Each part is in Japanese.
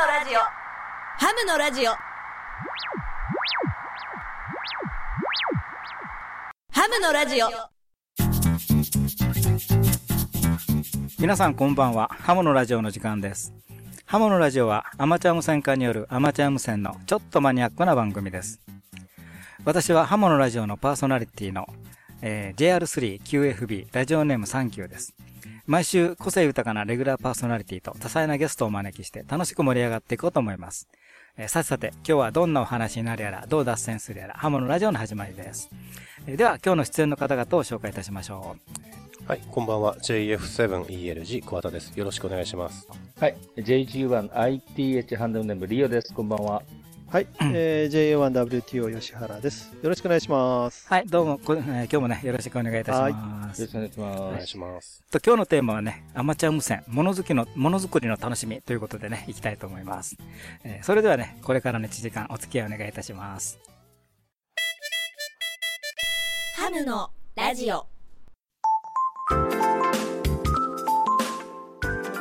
のラジオハムのラジオハムのラジオ皆さんこんばんは。ハモのラジオの時間です。ハモのラジオはアマチュア無線化によるアマチュア無線のちょっとマニアックな番組です。私はハモのラジオのパーソナリティの、えー JR3QFB ラジオネームサンキューです。毎週個性豊かなレギュラーパーソナリティと多彩なゲストをお招きして楽しく盛り上がっていこうと思います。えーさてさて、今日はどんなお話になるやら、どう脱線するやら、ハモのラジオの始まりです。えーでは、今日の出演の方々を紹介いたしましょう。はい、こんばんは。JF7ELG 桑田です。よろしくお願いします。はい。JG1ITH ハンドルネームリオです。こんばんは。はい、えー、JA1WTO 吉原です。よろしくお願いします。はい、どうも、こえー今日もね、よろしくお願いいたします。よろしくお願いしおます。願いします。と今日のテーマはね、アマチュア無線、ものづくりの、ものづくりの楽しみということでね、いきたいと思います。えーそれではね、これからの1時間お付き合いお願いいたします。ハムのラジオ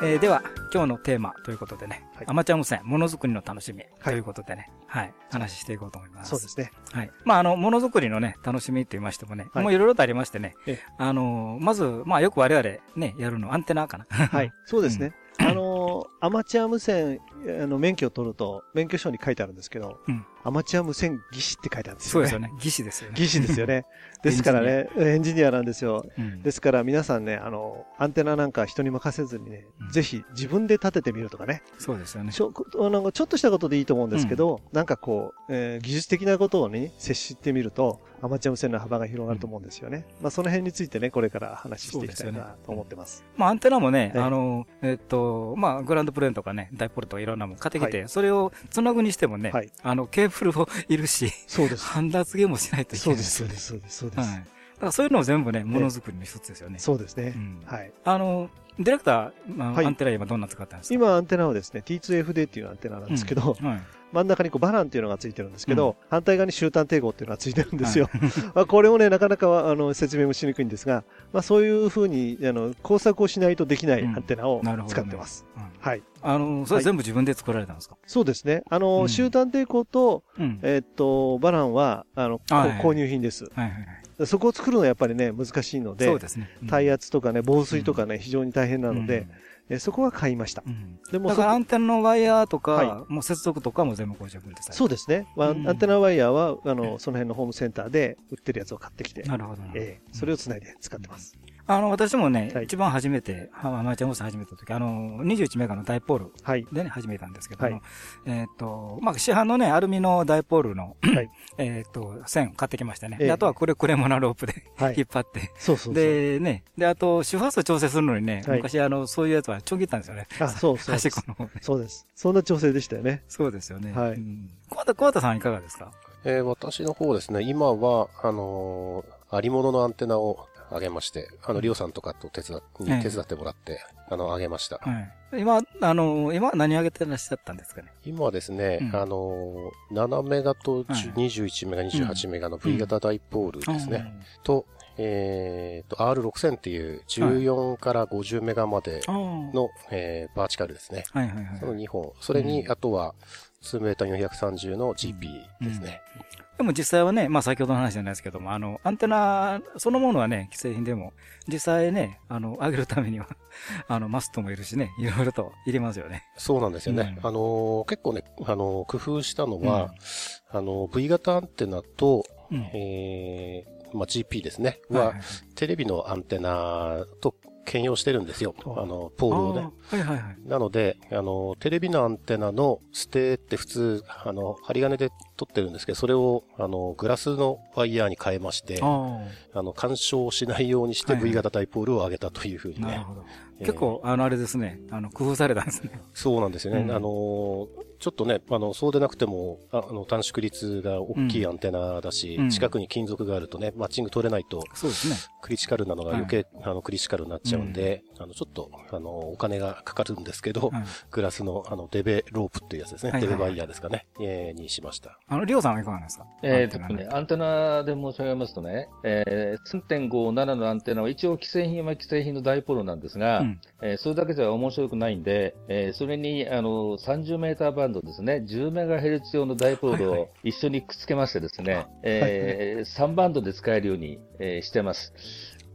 えーでは、今日のテーマということでね、はいアマチュア無線、ものづくりの楽しみということでね、はい、話していこうと思います。そうですね。はい。まあ、あの、ものづくりのね、楽しみって言いましてもね、はいもういろいろとありましてねええ、あの、まず、まあ、よく我々ね、やるの、アンテナかな。はい、そうですね。あのーアマチュア無線、あの、免許を取ると、免許証に書いてあるんですけど、うんアマチュア無線技師って書いてあるんですよね。そうですよね。技師ですよね。技師ですよね。ですからね、エンジニアなんですよ。うんですから皆さんね、あの、アンテナなんか人に任せずにね、うんぜひ自分で立ててみるとかね、そうですよね。ちょちょっとしたことでいいと思うんですけど、なんかこう、えー技術的なことをね、接してみると、アマチュア無線の幅が広がると思うんですよね。まあ、その辺についてね、これから話していきたいなと思ってます。まあ、アンテナもね、ええあの、えっと、まあ、グランドプレーンとかね、ダイポールとかいろんなもん買ってきて、はそれを繋ぐにしてもね、はいあの、ケーブルもいるし、そうです。ハンダ付けもしないといけそうです、ないそうです、そうです、そうです。はい。だからそういうのも全部ね、ものづくりの一つですよね。そうですね。うんはい。あの、ディレクター、まあはいアンテナ今どんな使ってるんですか？今アンテナはですね、T2FD っていうアンテナなんですけど、うんはい。真ん中にこうバランっていうのがついてるんですけど、反対側に終端抵抗っていうのがついてるんですよ。まあこれをね、なかなかあの説明もしにくいんですが、まあそういうふうにあの工作をしないとできないうんアンテナを使ってます。うんはい。あの、それはい全部自分で作られたんですか？そうですね。あの、うん終端抵抗と、うん。えっと、バランは、あの、購入品です。はいはいはい。そこを作るのはやっぱりね、難しいので、そうですね。うん。耐圧とかね、防水とかね、非常に大変なので、、えそこは買いました。う。ん。でもそだからアンテナのワイヤーとか、はもう接続とかも全部ご自分でさそうですね。アンテナワイヤーは、あの、その辺のホームセンターで売ってるやつを買ってきて、なるほどえそれをつないで使ってます。あの、私もね、はい一番初めて、アマチュア無線始めた時、あの、21メガのダイポールはい。でね、始めたんですけども、はいえっ、と、まあ、市販のね、アルミのダイポールの、はいえっと、線を買ってきましたね。ええであとはこれ、クレモナロープではい引っ張って。そうそうそう。で、ね、で、あと、周波数調整するのにね、はい昔、あの、そういうやつはちょぎったんですよね。あ、そうそう。端っこの方で。そうです。そんな調整でしたよね。そうですよね。はいうん。小畑、小畑さんいかがですか？えー私の方ですね、今は、あのーありもののアンテナをあげまして、あの、リオさんとかと手伝っ、に手伝ってもらって、あの、あげました。はい。今、あの、今何上げてらっしゃったんですかね今はですね、うんあの7メガとはい21メガ、28メガの V 型ダイポールですね。と、えーと、R6000 っていう14から50メガまでうん。ああ。の、えーバーチカルですね。はいはいはい。その2本。それに、うんあとは、2メーター430の GP ですね。でも実際はね、まあ先ほどの話じゃないですけども、あの、アンテナそのものはね、既製品でも、実際ね、あの、上げるためには、あの、マストもいるしね、いろいろといりますよね。そうなんですよね。うんあのー結構ね、あのー工夫したのは、あのー V 型アンテナと、うん。えーまあ、GP ですね。は、はいはいテレビのアンテナと兼用してるんですよ。あの、ポールをね。はいはいはい。なので、あの、テレビのアンテナのステって普通、あの、針金で取ってるんですけど、それを、あの、グラスのワイヤーに変えまして、ああの、干渉しないようにしてはいはい V 型ダイポールを上げたというふうにね。結構、あの、あれですね、あの、工夫されたんですね。そうなんですよね。うんあの、ちょっとね、あの、そうでなくても、ああの、短縮率が大きいアンテナだし、うん近くに金属があるとね、マッチング取れないと、そうですね。クリティカルなのが余計、あの、クリティカルになっちちゃうんで、あの、ちょっと、あの、お金がかかるんですけど、はいグラスの、あの、デベロープっていうやつですね。はいはいデベワイヤーですかね。えーにしました。あの、りょうさんはいかがなんですか？えーとアンテナね、アンテナで申し上げますとね、えー、3.57のアンテナは一応既製品は既製品のダイポールなんですが、うん。えーそれだけじゃ面白くないんで、えーそれにあの30メーターバンドですね、10メガヘルツ用のダイポールはいはを一緒にくっつけましてですね、えー3バンドで使えるように、えーしてます。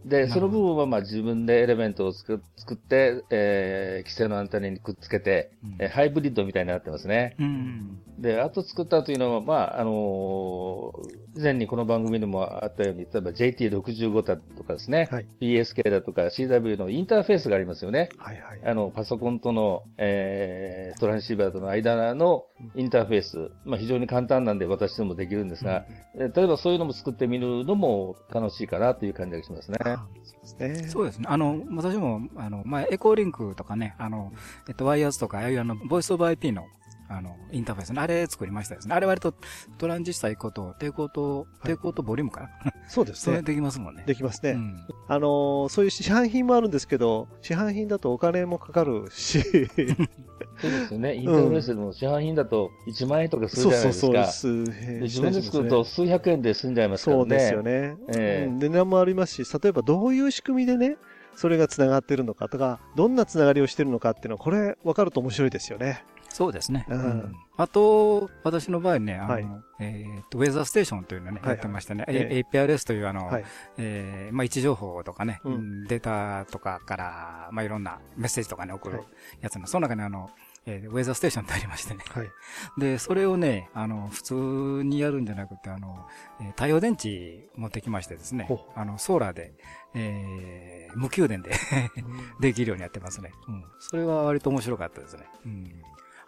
で、その部分はまあ自分でエレメントを作作って、えー、既製のアンテナにくっつけて、うんえーハイブリッドみたいになってますね。うん。で、あと作ったというのは、まあ、あのー以前にこの番組でもあったように、例えば JT65 だとかですね、はい PSK だとか CW のインターフェースがありますよね。はいはい。あの、パソコンとの、えー、トランシーバーとの間のインターフェース、まあ、非常に簡単なんで私でもできるんですが、え例えばそういうのも作ってみるのも楽しいかなという感じがしますね。あそうですね。そうですね。あの、私も、あの、前、エコーリンクとかね、あの、えっと、ワイヤーズとか、ああいうあの、ボイスオブ IP の、あの、インターフェースね、あれ作りましたですね。あれ割とトランジスタ1個と、抵抗と、抵抗とボリュームかな？そうですね。それできますもんね。できますね。うん。あのーそういう市販品もあるんですけど、市販品だとお金もかかるし、そうですよね。インターフェースでも市販品だと1万円とかするじゃないですか。そうで自分で作ると数百円で済んじゃいますからね。そうですよね。ええうん、値段もありますし、例えばどういう仕組みでね、それが繋がってるのかとか、どんな繋がりをしてるのかっていうのは、これ分かると面白いですよね。そうですね。うんあと、私の場合ね、あの、はいえっと、ウェザーステーションというのね、はいやってましてね、ええ APRS というあの、はい。えーまあ、位置情報とかね、うんうんデータとかから、まあ、いろんなメッセージとかね、送るはいやつの、その中にあの、えーウェザーステーションってありましてね。はい。で、それをね、あの、普通にやるんじゃなくて、あの、えー太陽電池持ってきましてですねあの、ソーラーで、えー無給電で できるようにやってますね。うん。それは割と面白かったですね。うん。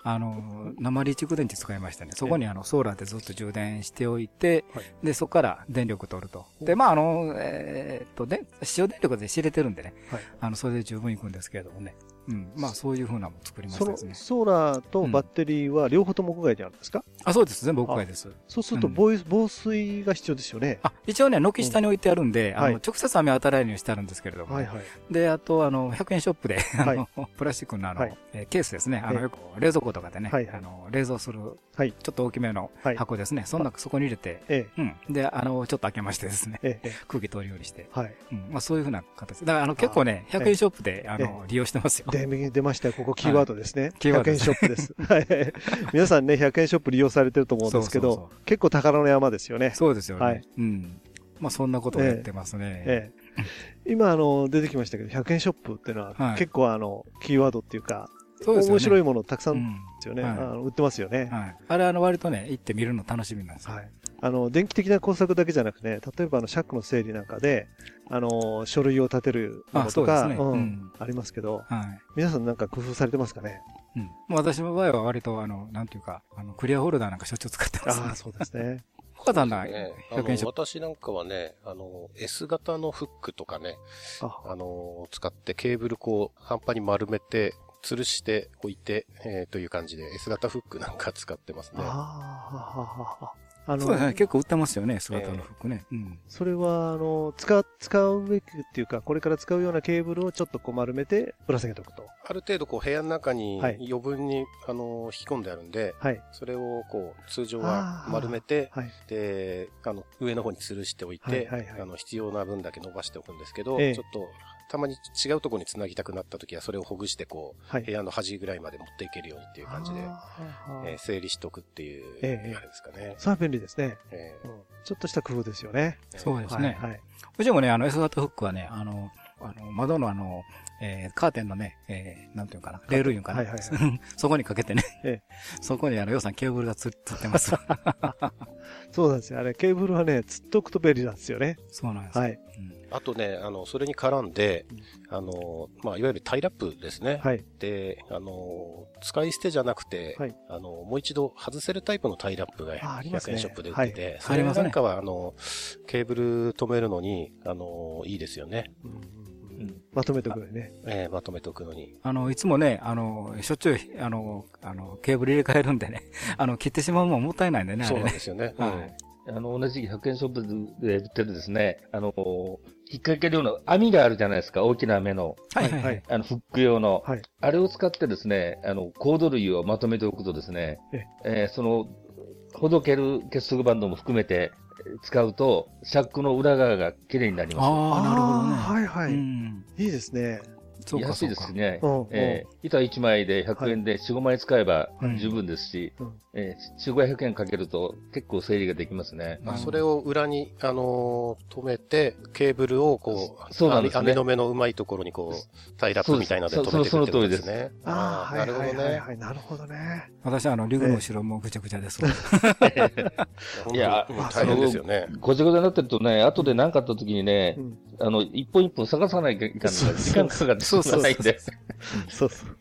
あの、鉛蓄電池使いましたね。そこにあの、ソーラーでずっと充電しておいて、はいで、そこから電力取ると。で、まあ、あの、えーっと、で、使用電力で知れてるんでね、はいあの、それで十分いくんですけれどもね。うん。まあ、そういうふうなもの作りましそのたですね。ソーラーとバッテリーは両方とも屋外にあるんですか、あ、そうです。全部屋外です。そうするとうん防,、防水が必要ですよね。あ、一応ね、軒下に置いてあるんで、あの、はい直接雨当たらないようにしてあるんですけれども、はいはい。で、あと、あの、100円ショップで、あはいの、プラスチックのあの、はいえーケースですね。あの、ええよく冷蔵庫とかでね、はいはいあの、冷蔵する、はいちょっと大きめのはい箱ですね。そんな、そこに入れて、えうん。で、あの、ちょっと開けましてですね、え、ええ、え空気通るようにして、え。はい。うん。まあ、そういうふうな形。だから、あの、結構ね、100円ショップで、あの、利用してますよ。で、出ましたよ。ここキーワードですね。100キーワードです円ショップです。はい。皆さんね、100円ショップ利用されてると思うんですけど、そうそう結構宝の山ですよね。そうですよね。はいうん。まあ、そんなことをやってますね。ええ。今、あの、出てきましたけど、100円ショップっていうのは、はい結構あの、キーワードっていうか、そうですよね。面白いものたくさうんんですよね。はいあの売ってますよね。はい。あれ、あの、割とね、行ってみるの楽しみなんですよ。はい。あの、電気的な工作だけじゃなくね、例えばあの、シャックの整理なんかで、あの、書類を立てるのとか、そうですね。うんりますけど、はい。皆さんなんか工夫されてますかね？うん。私の場合は割と、あの、なんていうか、あの、クリアホルダーなんかしょっちゅう使ってます、ああ、そうですね。他さんな、ね、あ100円ショッの私なんかはね、あの、S 型のフックとかね、あ、あの、使ってケーブルこう、半端に丸めて、吊るしておいて、えーという感じで S 型フックなんか使ってますね。ああ、あそうですね。の、結構売ってますよね、姿の服ね。うん。それは、あの、使う、使うべきっていうか、これから使うようなケーブルをちょっとこう丸めてぶら下げておくと。ある程度こう部屋の中にはい余分に、あの、引き込んであるんで、はい。それをこう、通常は丸めて、はい。で、あの、上の方に吊るしておいて、はいはいはいあの、必要な分だけ伸ばしておくんですけど、ええちょっと、たまに違うところに繋ぎたくなった時は、それをほぐして、こう、はい部屋の端ぐらいまで持っていけるようにっていう感じで、えー整理しとくっていう、ええあれですかね。それは便利ですね。えうんちょっとした工夫ですよね。えそうですね。はい。はい。うちもね、あの、S 型フックはね、あの、あの、窓のあの、えーカーテンのね、えーなんていうかな、レールいうんかな。はいはい そこにかけてね、えそこにあの、予算ケーブルがつつってます。そうなんですよ。あれ、ケーブルはね、つっとくと便利なんですよね。そうなんです。はい。うんあとね、あの、それに絡んで、あの、まあ、いわゆるタイラップですね。はい。で、あの、使い捨てじゃなくて、はいあの、もう一度外せるタイプのタイラップが100あありますね円ショップで売ってて、はいそれなんかは、あの、ケーブル止めるのに、あの、いいですよね。うんまとめておくのにね。えーまとめておくのに。あの、いつもね、あの、しょっちゅう、あの、あの、ケーブル入れ替えるんでね、あの、切ってしまうもんもったいないんでね、あそう。なんですよね。はいうんあの、同じ100円ショップで売ってるですね、あの、引っ掛けるような網があるじゃないですか、大きな目の。はいはいはい。あの、フック用の。はい。あれを使ってですね、あの、コード類をまとめておくとですね、ええーその、ほどける結束バンドも含めてえー使うと、シャックの裏側が綺麗になります。ああ、なるほどね。はいはい。うん。いいですね。そうか安いうで。すね。うんうんえー板1枚で100円で4、5枚使えばうん十分ですし、うんえー4、500円かけると結構整理ができますね。まあ、それを裏に、あのー止めて、ケーブルをこう、そうなんですね網網の目のうまいところにこう、タイラップみたいなので止めていくってことですね。ああ、なるほどね。はい。なるほどね。私はあの、リグの後ろもぐちゃぐちゃですわ。いや大変ですよね。ごちゃごちゃになってるとね、後で何かあった時にねう、ん。あの、一本一本探さないといかんのそうが時間かかってしまわないんで。そうそう。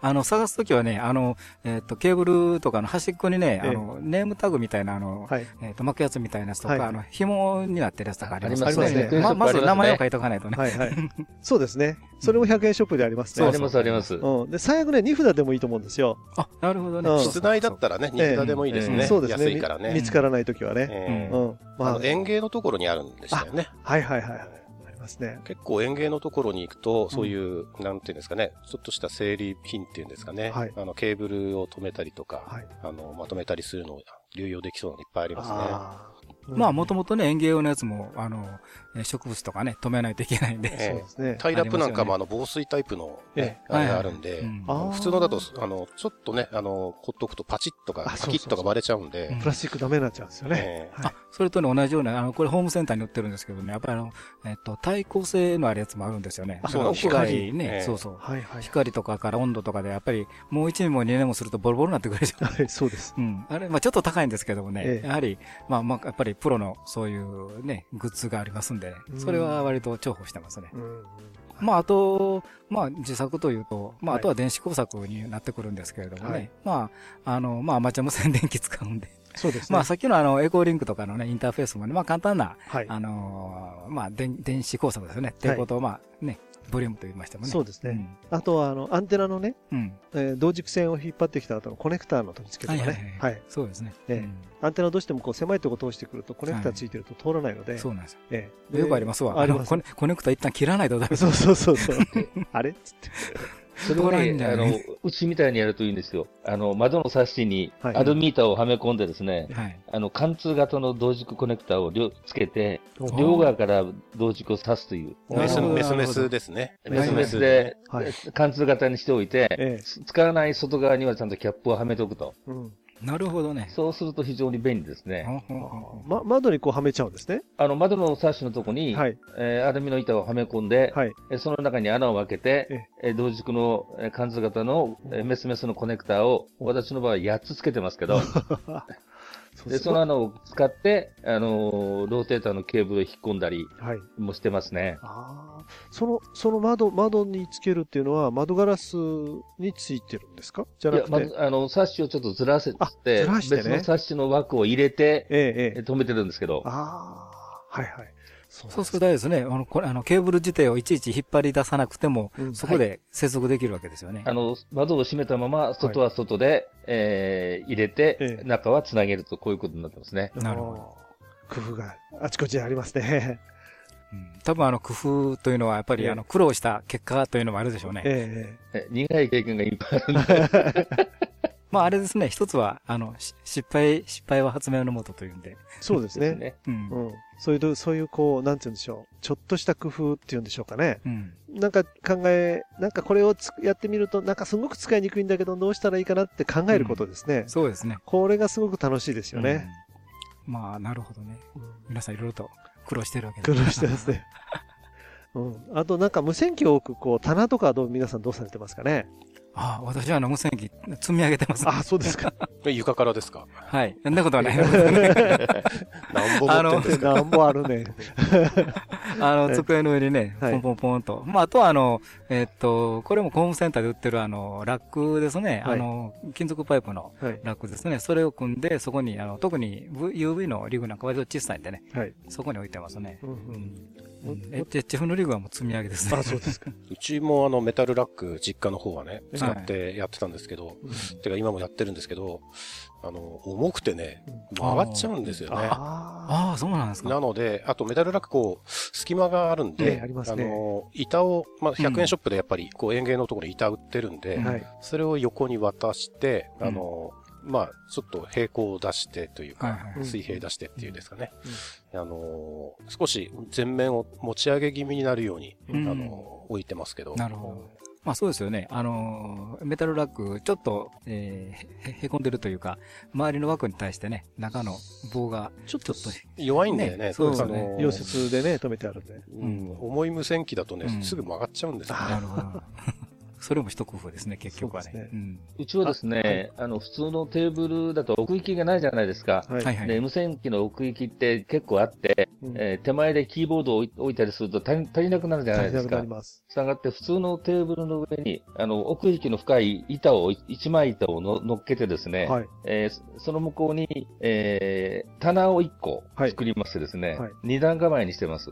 あの、探すときはね、あの、えっと、ケーブルとかの端っこにね、ええあの、ネームタグみたいな、あの、はい。えっと、巻くやつみたいなやつとはいか、あの、紐になってるやつとかありますありますねままず名前を書いいとかないとね。はいはい。そうですね。それも100円ショップでありますね。ありますあります。うん。で、最悪ね、2札でもいいと思うんですよ。あ、なるほどね。うん室内だったらね、ええ二札でもいいですえね。そうですね。安いからね。み見つからないときはね。ええうん。まあ園芸のところにあるんでしたよね。はいはいはいますね。結構園芸のところに行くと、そういう、なんていうんですかね、ちょっとした整理品っていうんですかね。はいあの、ケーブルを止めたりとか、はい。あの、まとめたりするのを流用できそうなのいっぱいありますね。あーまあ、もともとね、園芸用のやつも、あの、え植物とかね、止めないといけないんで。ええ。そうですね。タイラップなんかもああの防水タイプの、えね、あれがあるんで、普通のだと、あの、ちょっとね、あの、ほっとくとパチッとか、パキッとか割れちゃうんで、うん。プラスチックダメになっちゃうんですよね。あ、それとね、同じような、あの、これホームセンターに売ってるんですけどね、やっぱりあの、えっと、対抗性のあるやつもあるんですよね。あそうなんです。屋よ外ね、ええ。そうそう。光とかから温度とかで、やっぱり、もう1年も2年もするとボロボロになってくるでしょ。はい、そうです。うん。あれ、まあちょっと高いんですけどもね、ええ。やはり、まあまあ、やっぱりプロのそういうね、グッズがありますんで、うんそれは割と重宝してますね。うん。まああと、まあ自作というと、まあはいあとは電子工作になってくるんですけれどもね、はいまあ、あの、まあアマチュア無線電気使うんで、そうですね。まあさっきのあのエコーリンクとかのね、インターフェースもね、まあ簡単な、はい。あのーまあ電電子工作ですよね。っていうことを、まあね、ボリュームと言いましてもね。そうですね。あとは、あの、アンテナのね、うん。うん。えー同軸線を引っ張ってきた後のコネクターの取り付けとかね。ははいい。そうですね。ええうんアンテナどうしてもこう狭いとこ通してくるとコネクターついてると通らないので。そうなんですよ。ええよくありますわ。ありますのコネコネクタ一旦切らないとダメ。そうそうそうそう。あれ？っつって。それを通らないんだね、あのうちみたいにやるといいんですよ。あの、窓のサッシにはいアルミ板をはめ込んでですね、はい。あの、貫通型の同軸コネクタを両つけて、ー両側から同軸を刺すという。メス、メスメスですね。メスメスではい、貫通型にしておいて、ええ。使わない外側にはちゃんとキャップをはめておくと。うん。なるほどね。そうすると非常に便利ですね。ま、窓にこうはめちゃうんですね。あの、窓のサッシのとこに、はい。えーアルミの板をはめ込んで、はい。えその中に穴を開けて、えー同軸のえー貫通型のえーメスメスのコネクタを、私の場合8つつけてますけど、で、その穴を使って、あのーローテーターのケーブルを引っ込んだりはい。もしてますね。ああ。その、その窓、窓につけるっていうのは窓ガラスについてるんですか？じゃいや、なくて。まず、あの、サッシをちょっとずらせあて、ずらしてね別のサッシの枠を入れて、え。え止めてるんですけど、ああ。はいはい。そそうするとあれですね、あの、これ、あの、ケーブル自体をいちいち引っ張り出さなくても、うんそこで接続できるわけですよね。あの、窓を閉めたまま、外は外で、えー入れて、ええ中は繋げると、こういうことになってますね。なるほど。工夫があちこちにありますね。うん多分あの、工夫というのは、やっぱりええあの、苦労した結果というのもあるでしょうね。ええ苦い経験がいっぱいあるんで、まああれですね、一つは、あの、し失敗、失敗は発明のもとというんで。えそうですね。ね。うんう。ん。そういう、そういう、こう、なんて言うんでしょう。ちょっとした工夫っていうんでしょうかね。うん。なんか考え、なんかこれをつやってみると、なんかすごく使いにくいんだけど、どうしたらいいかなって考えることですね。そうですね。これがすごく楽しいですよね。うん。まあ、なるほどね。うん皆さんいろいろと苦労してるわけです苦労してますね。うん。あとなんか無線機を置く、こう、棚とかはどう、皆さんどうされてますかね？ああ、私はあの、無線機積み上げてます。あ、そうですか。え 床からですか？はい。そんなことはない。何本持ってるんですか？なんぼあるね。あの、机の上にね、はいポンポンポンと。まあ、あとはあの、えっと、これもホームセンターで売ってるあの、ラックですね。はいあの、金属パイプのはい。ラックですね。それを組んで、そこに、あの、特に UV のリグなんか割と小さいんでね、はい。そこに置いてますね。うんえ、で、チェフのリグはもう積み上げですね。あ、そうですか。うちもあのメタルラック実家の方はね、はい使ってやってたんですけど、てか今もやってるんですけど、あの、重くてね、曲がっちゃうんですよね。あああ、そうなんですか。なので、あとメタルラックこう、隙間があるんえで、えあの、板を、まあ、100円ショップでやっぱり、こう、園芸のところに板売ってるんで。それを横に渡して、うんあの、まあ、ちょっと平行を出してというか、水平出してっていうんですかね。あの、少し前面を持ち上げ気味になるように、うんあの、置いてますけど。なるほど。まあそうですよね。あのーメタルラック、ちょっと、えーへ、へこんでるというか、周りの枠に対してね、中の棒が、ちょっと、弱いんだよね。ねそうですよね溶接でね、止めてあるんで。うん、重い無線機だとね、うんすぐ曲がっちゃうんですよね。なるほど。それも一工夫ですね、結局はね。そうですねうん。うちはですね、あの、普通のテーブルだと奥行きがないじゃないですか。はい。で、無線機の奥行きって結構あって、うんえー手前でキーボードを置いたりすると足りなくなるじゃないですか足りなくなり。ます。したがって普通のテーブルの上に、あの、奥行きの深い板を、一枚板をの乗っけてですね、はい。えーそその向こうに、えー棚を1個はい作りましてですね、はい二段構えにしてます。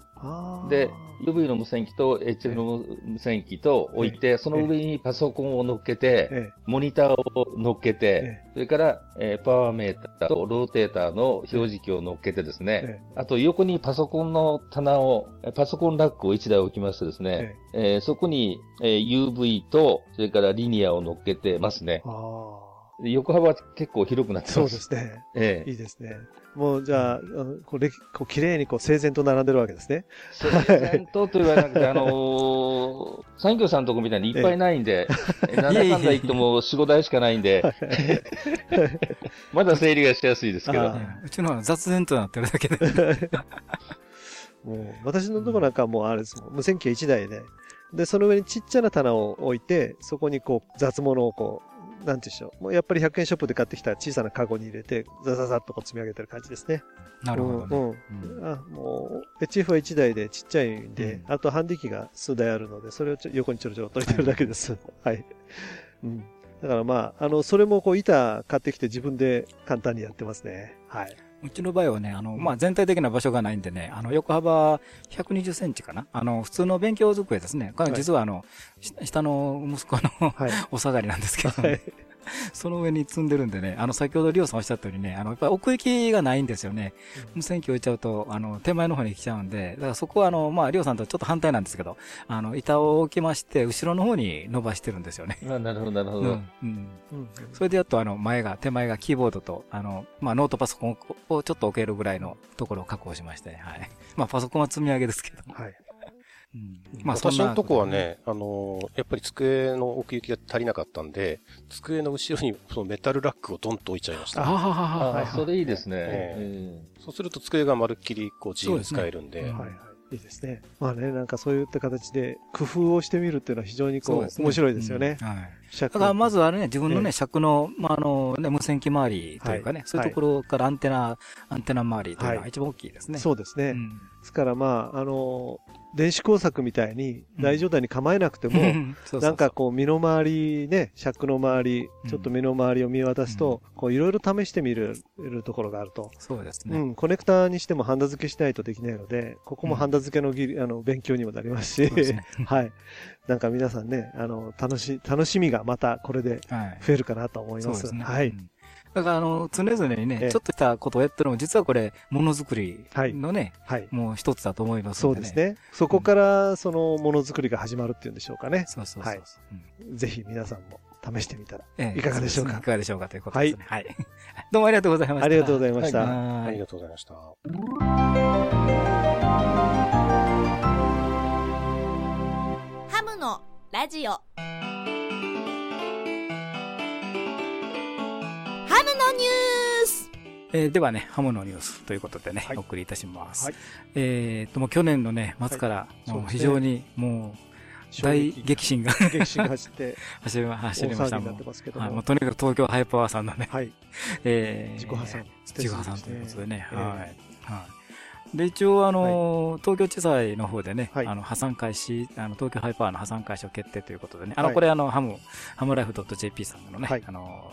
で、UV の無線機と HF の無線機と置いて、その上にパソコンを乗っけて、えモニターを乗っけて、えそれから、えーパワーメーターとローテーターの表示器を乗っけてですね、えあと横にパソコンの棚を、えパソコンラックを1台置きましてですね、えーそこに、えー UV と、それからリニアを乗っけてますね。横幅は結構広くなっあ。てます。そうですね。ええいいですね。もう、じゃあ、あのこう、れきこう綺麗にこう、整然と並んでるわけですね。それ戦闘と言わなくて、あのー、産業さんのとこみたいにいっぱいないんで、えなんだかんだ言っても4、5台しかないんで、まだ整理がしやすいですけどあ。うちのは雑然となってるだけで。もう、私のとこなんかはもうあれですもん。無線機が1台で、で、その上にちっちゃな棚を置いて、そこにこう、雑物をこう、なんていうんでしょう。もうやっぱり100円ショップで買ってきた小さなカゴに入れて、ザザザッとこう積み上げてる感じですね。なるほどね。うんうんあ、もう、HF は1台でちっちゃいんで、うんあとハンディ機が数台あるので、それをちょ横にちょろちょろと置いてるだけです。はい。うん。だからまあ、あの、それもこう板買ってきて自分で簡単にやってますね。はい。うちの場合はね、あの、まあ、全体的な場所がないんでね、あの、横幅120センチかな？あの、普通の勉強机ですね。これはい実はあの、し下の息子のはい。お下がりなんですけど、はい。その上に積んでるんでね、あの、先ほどリオさんおっしゃったようにね、あの、やっぱり奥行きがないんですよね。無線機置いちゃうと、あの、手前の方に来ちゃうんで、だからそこはあの、まあ、リオさんとはちょっと反対なんですけど、あの、板を置きまして、後ろの方に伸ばしてるんですよね。あなるほど、なるほど。うん。うん。うんそれでやっとあの、前が、手前がキーボードと、あの、まあ、ノートパソコンをちょっと置けるぐらいのところを確保しまして、はい。まあ、パソコンは積み上げですけど。はい。うん。まあ、私のとこはね、あのーやっぱり机の奥行きが足りなかったんで、机の後ろにそのメタルラックをドンと置いちゃいましあた。ははははあそれいいですね。ええそうすると机がまるっきりこう自由に使えるんで、はいはい。いいですね。まあね、なんかそういった形で工夫をしてみるっていうのは非常にこう、ですね面白いですよね。うんはい。尺だからまずあれね、自分のええね、尺の、まあ、あの、ね、無線機周りというかね、はいそういうところからアンテナ、アンテナ周りというのはが一番大きいですね。そうですね。うん。ですからまあ、あの、電子工作みたいに大状態に構えなくても、なんかこう身の回りね、尺の周りう、んちょっと身の回りを見渡すと、こういろいろ試してみるるところがあると。そうですね。うん、コネクターにしてもハンダ付けしないとできないので、ここもハンダ付けのぎり、あの、勉強にもなりますし、はい。なんか皆さんね、あの、楽し、楽しみがまたこれではい。増えるかなと思いま。そうです。はい。うんだから、あの、常々にね、ええちょっとしたことをやってるのも、実はこれ、ものづくりのね、はい。もう一つだと思いますのでね。そうです。ね。そこから、その、ものづくりが始まるっていうんでしょうかね。そうそうそうそう。はいうんぜひ皆さんも試してみたら。ええいかがでしょうか？そすねいかがでしょうかということですね。はい。どうもありがとうございました。ありがとうございました。はいありがとうございました。ハムのラジオハムのニュースえーではね、ハムのニュースということでね、はいお送りいたします。はいえーと、もう去年のね、末から、いもう非常にもう、大激震が激震が走って、走りま走りましたもん大騒ぎになって。ますけどはい、ももう。とにかく東京ハイパワーさんのね、はい。えー自己破産。自己破産ということでね、ええはい。はい。で、一応、あの、東京地裁の方でね、はいあの、破産開始、あの、東京ハイパワーの破産開始を決定ということでね、あの、はいこれあの、ハム、ハムライフ .jp さんのね、はいあの、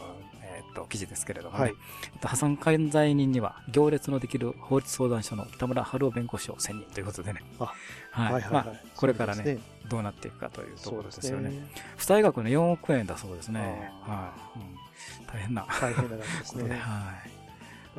と、記事ですけれどもね。はいえっと破産管財人には、行列のできる法律相談所の田村春夫弁護士を選任ということでね。あはい。はいはいはいまあ、これからねそうですどうなっていくかというところでですすよね。ね。負債額の4億円だそうですね。あはい、うん大変な。大変なですね。はい。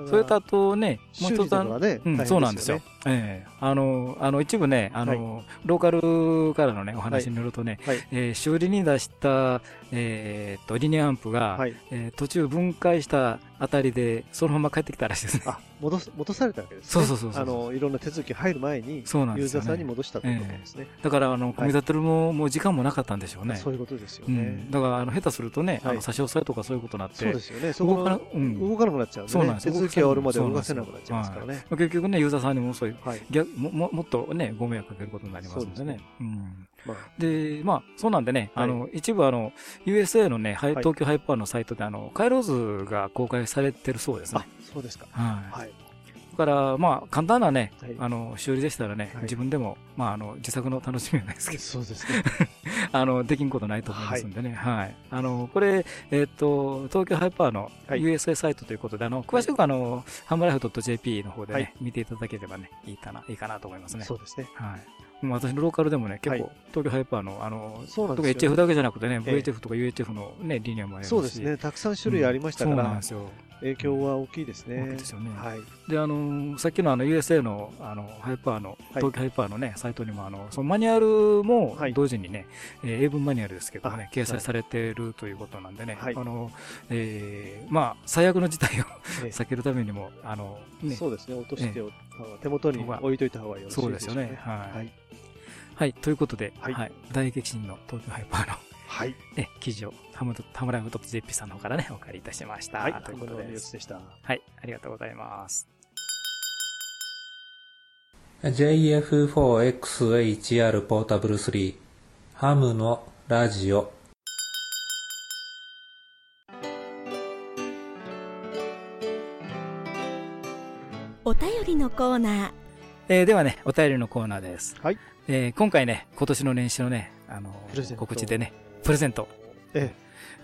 それとあとね、もう一つねうん、そうなんですよね。ええあの、あの、一部ね、あの、ローカルからのね、お話によるとね、はい。えー修理に出した、えーっと、リニアアンプが、はい。えー途中分解したあたりで、そのまま帰ってきたらしいですね。あ、戻す、戻されたわけですね。そうそうそうそうあの、いろんな手続き入る前に、そうなんですよねユーザーさんに戻したということですね。だから、あの、組み立てるも、もう時間もなかったんでしょうね。そういうことですよねうん。。だから、あの、下手するとね、あはいの、差し押さえとかそういうことになって、そうですよね。そこかな、うん。動かなくなっちゃうんでね。そうなんです手続きが終わるまで動かせなくなっちゃいますからね。まあ結局ね、ユーザーさんにもそういう、はい。逆もももっとね、ご迷惑かけることになりますのでね。うんまあ、で、まあ、そうなんでね、はいあの、一部あの、USA のね、東京ハイパーのサイトで、あの、回路図が公開されてるそうですねあ。、そうですか。はい。はい。だから、まあ、簡単なねはい、あの、修理でしたらねはい、自分でも、まあ、あの、自作の楽しみはないですけど、そうですね。あの、できんことないと思いますんでね。はい。あの、これ、えっと、東京ハイパーのはい USA サイトということで、あの、詳しくあの、ハンバライフ .jp の方ではね、見ていただければね、いいかな、いいかなと思いますね。そうですね。はい。私のローカルでもね、結構、はい。東京ハイパーの、あの、そうなんですよ。HF だけじゃなくてね、ええ。VHF とか UHF のね、リニアもありますし。そうですね。たくさん種類ありましたから。影響は大きいですね。ですよね。はい。で、あの、さっきのあの、USA の、あの、ハイパーの、東京ハイパーのね、サイトにも、あの、そのマニュアルもはい、同時にね、えー英文マニュアルですけどもねあ、掲載されているということなんでね、はい。あの、えーまあ、最悪の事態をええ。避けるためにも、あの、ね、そうですね。落としてお手元に置いといた方がよろしいそうですよね。はいはい。はい、ということで、はいはい、大激震の東京ハイパーの、はい。ね、記事を、ハムド、タムライフ .jp さんの方からね、お借りいたしました。はい。ということです。ースでした。はい、ありがとうございます。JF4XHR ポータブル3ハムのラジオお便りのコーナーえーではね、お便りのコーナーです。はい。えー今回ね、今年の年始のね、あのプレゼント告知でね、プレゼント。え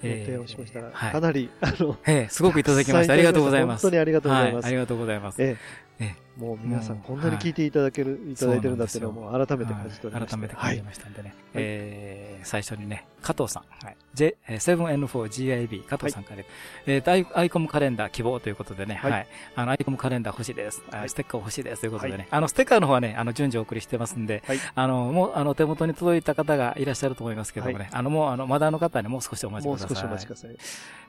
え、えー予定をしましたら、はいかなり、あの、えーすごくいただきました。ありがとうございます。本当にありがとうございますはありがとうございます。えええ、もう皆さんこんなに聞いていただける、いただいてるんだっていうのを改めて感じておりまはいした。改めて感じましたんでね。はいえー最初にね、加藤さん。はい。J、えー 7N4GIB 加藤さんから、えーとアイアイコムカレンダー希望ということでね、は。はいいあの、アイコムカレンダー欲しいです。あはいステッカー欲しいです。ということでね。はいあの、ステッカーの方はね、あの、順次お送りしてますんで、はいあの、もう、あの、手元に届いた方がいらっしゃると思いますけどもね、あの、もう、あの、まだの方はね、もう少しお待ちください。もう少しお待ちください。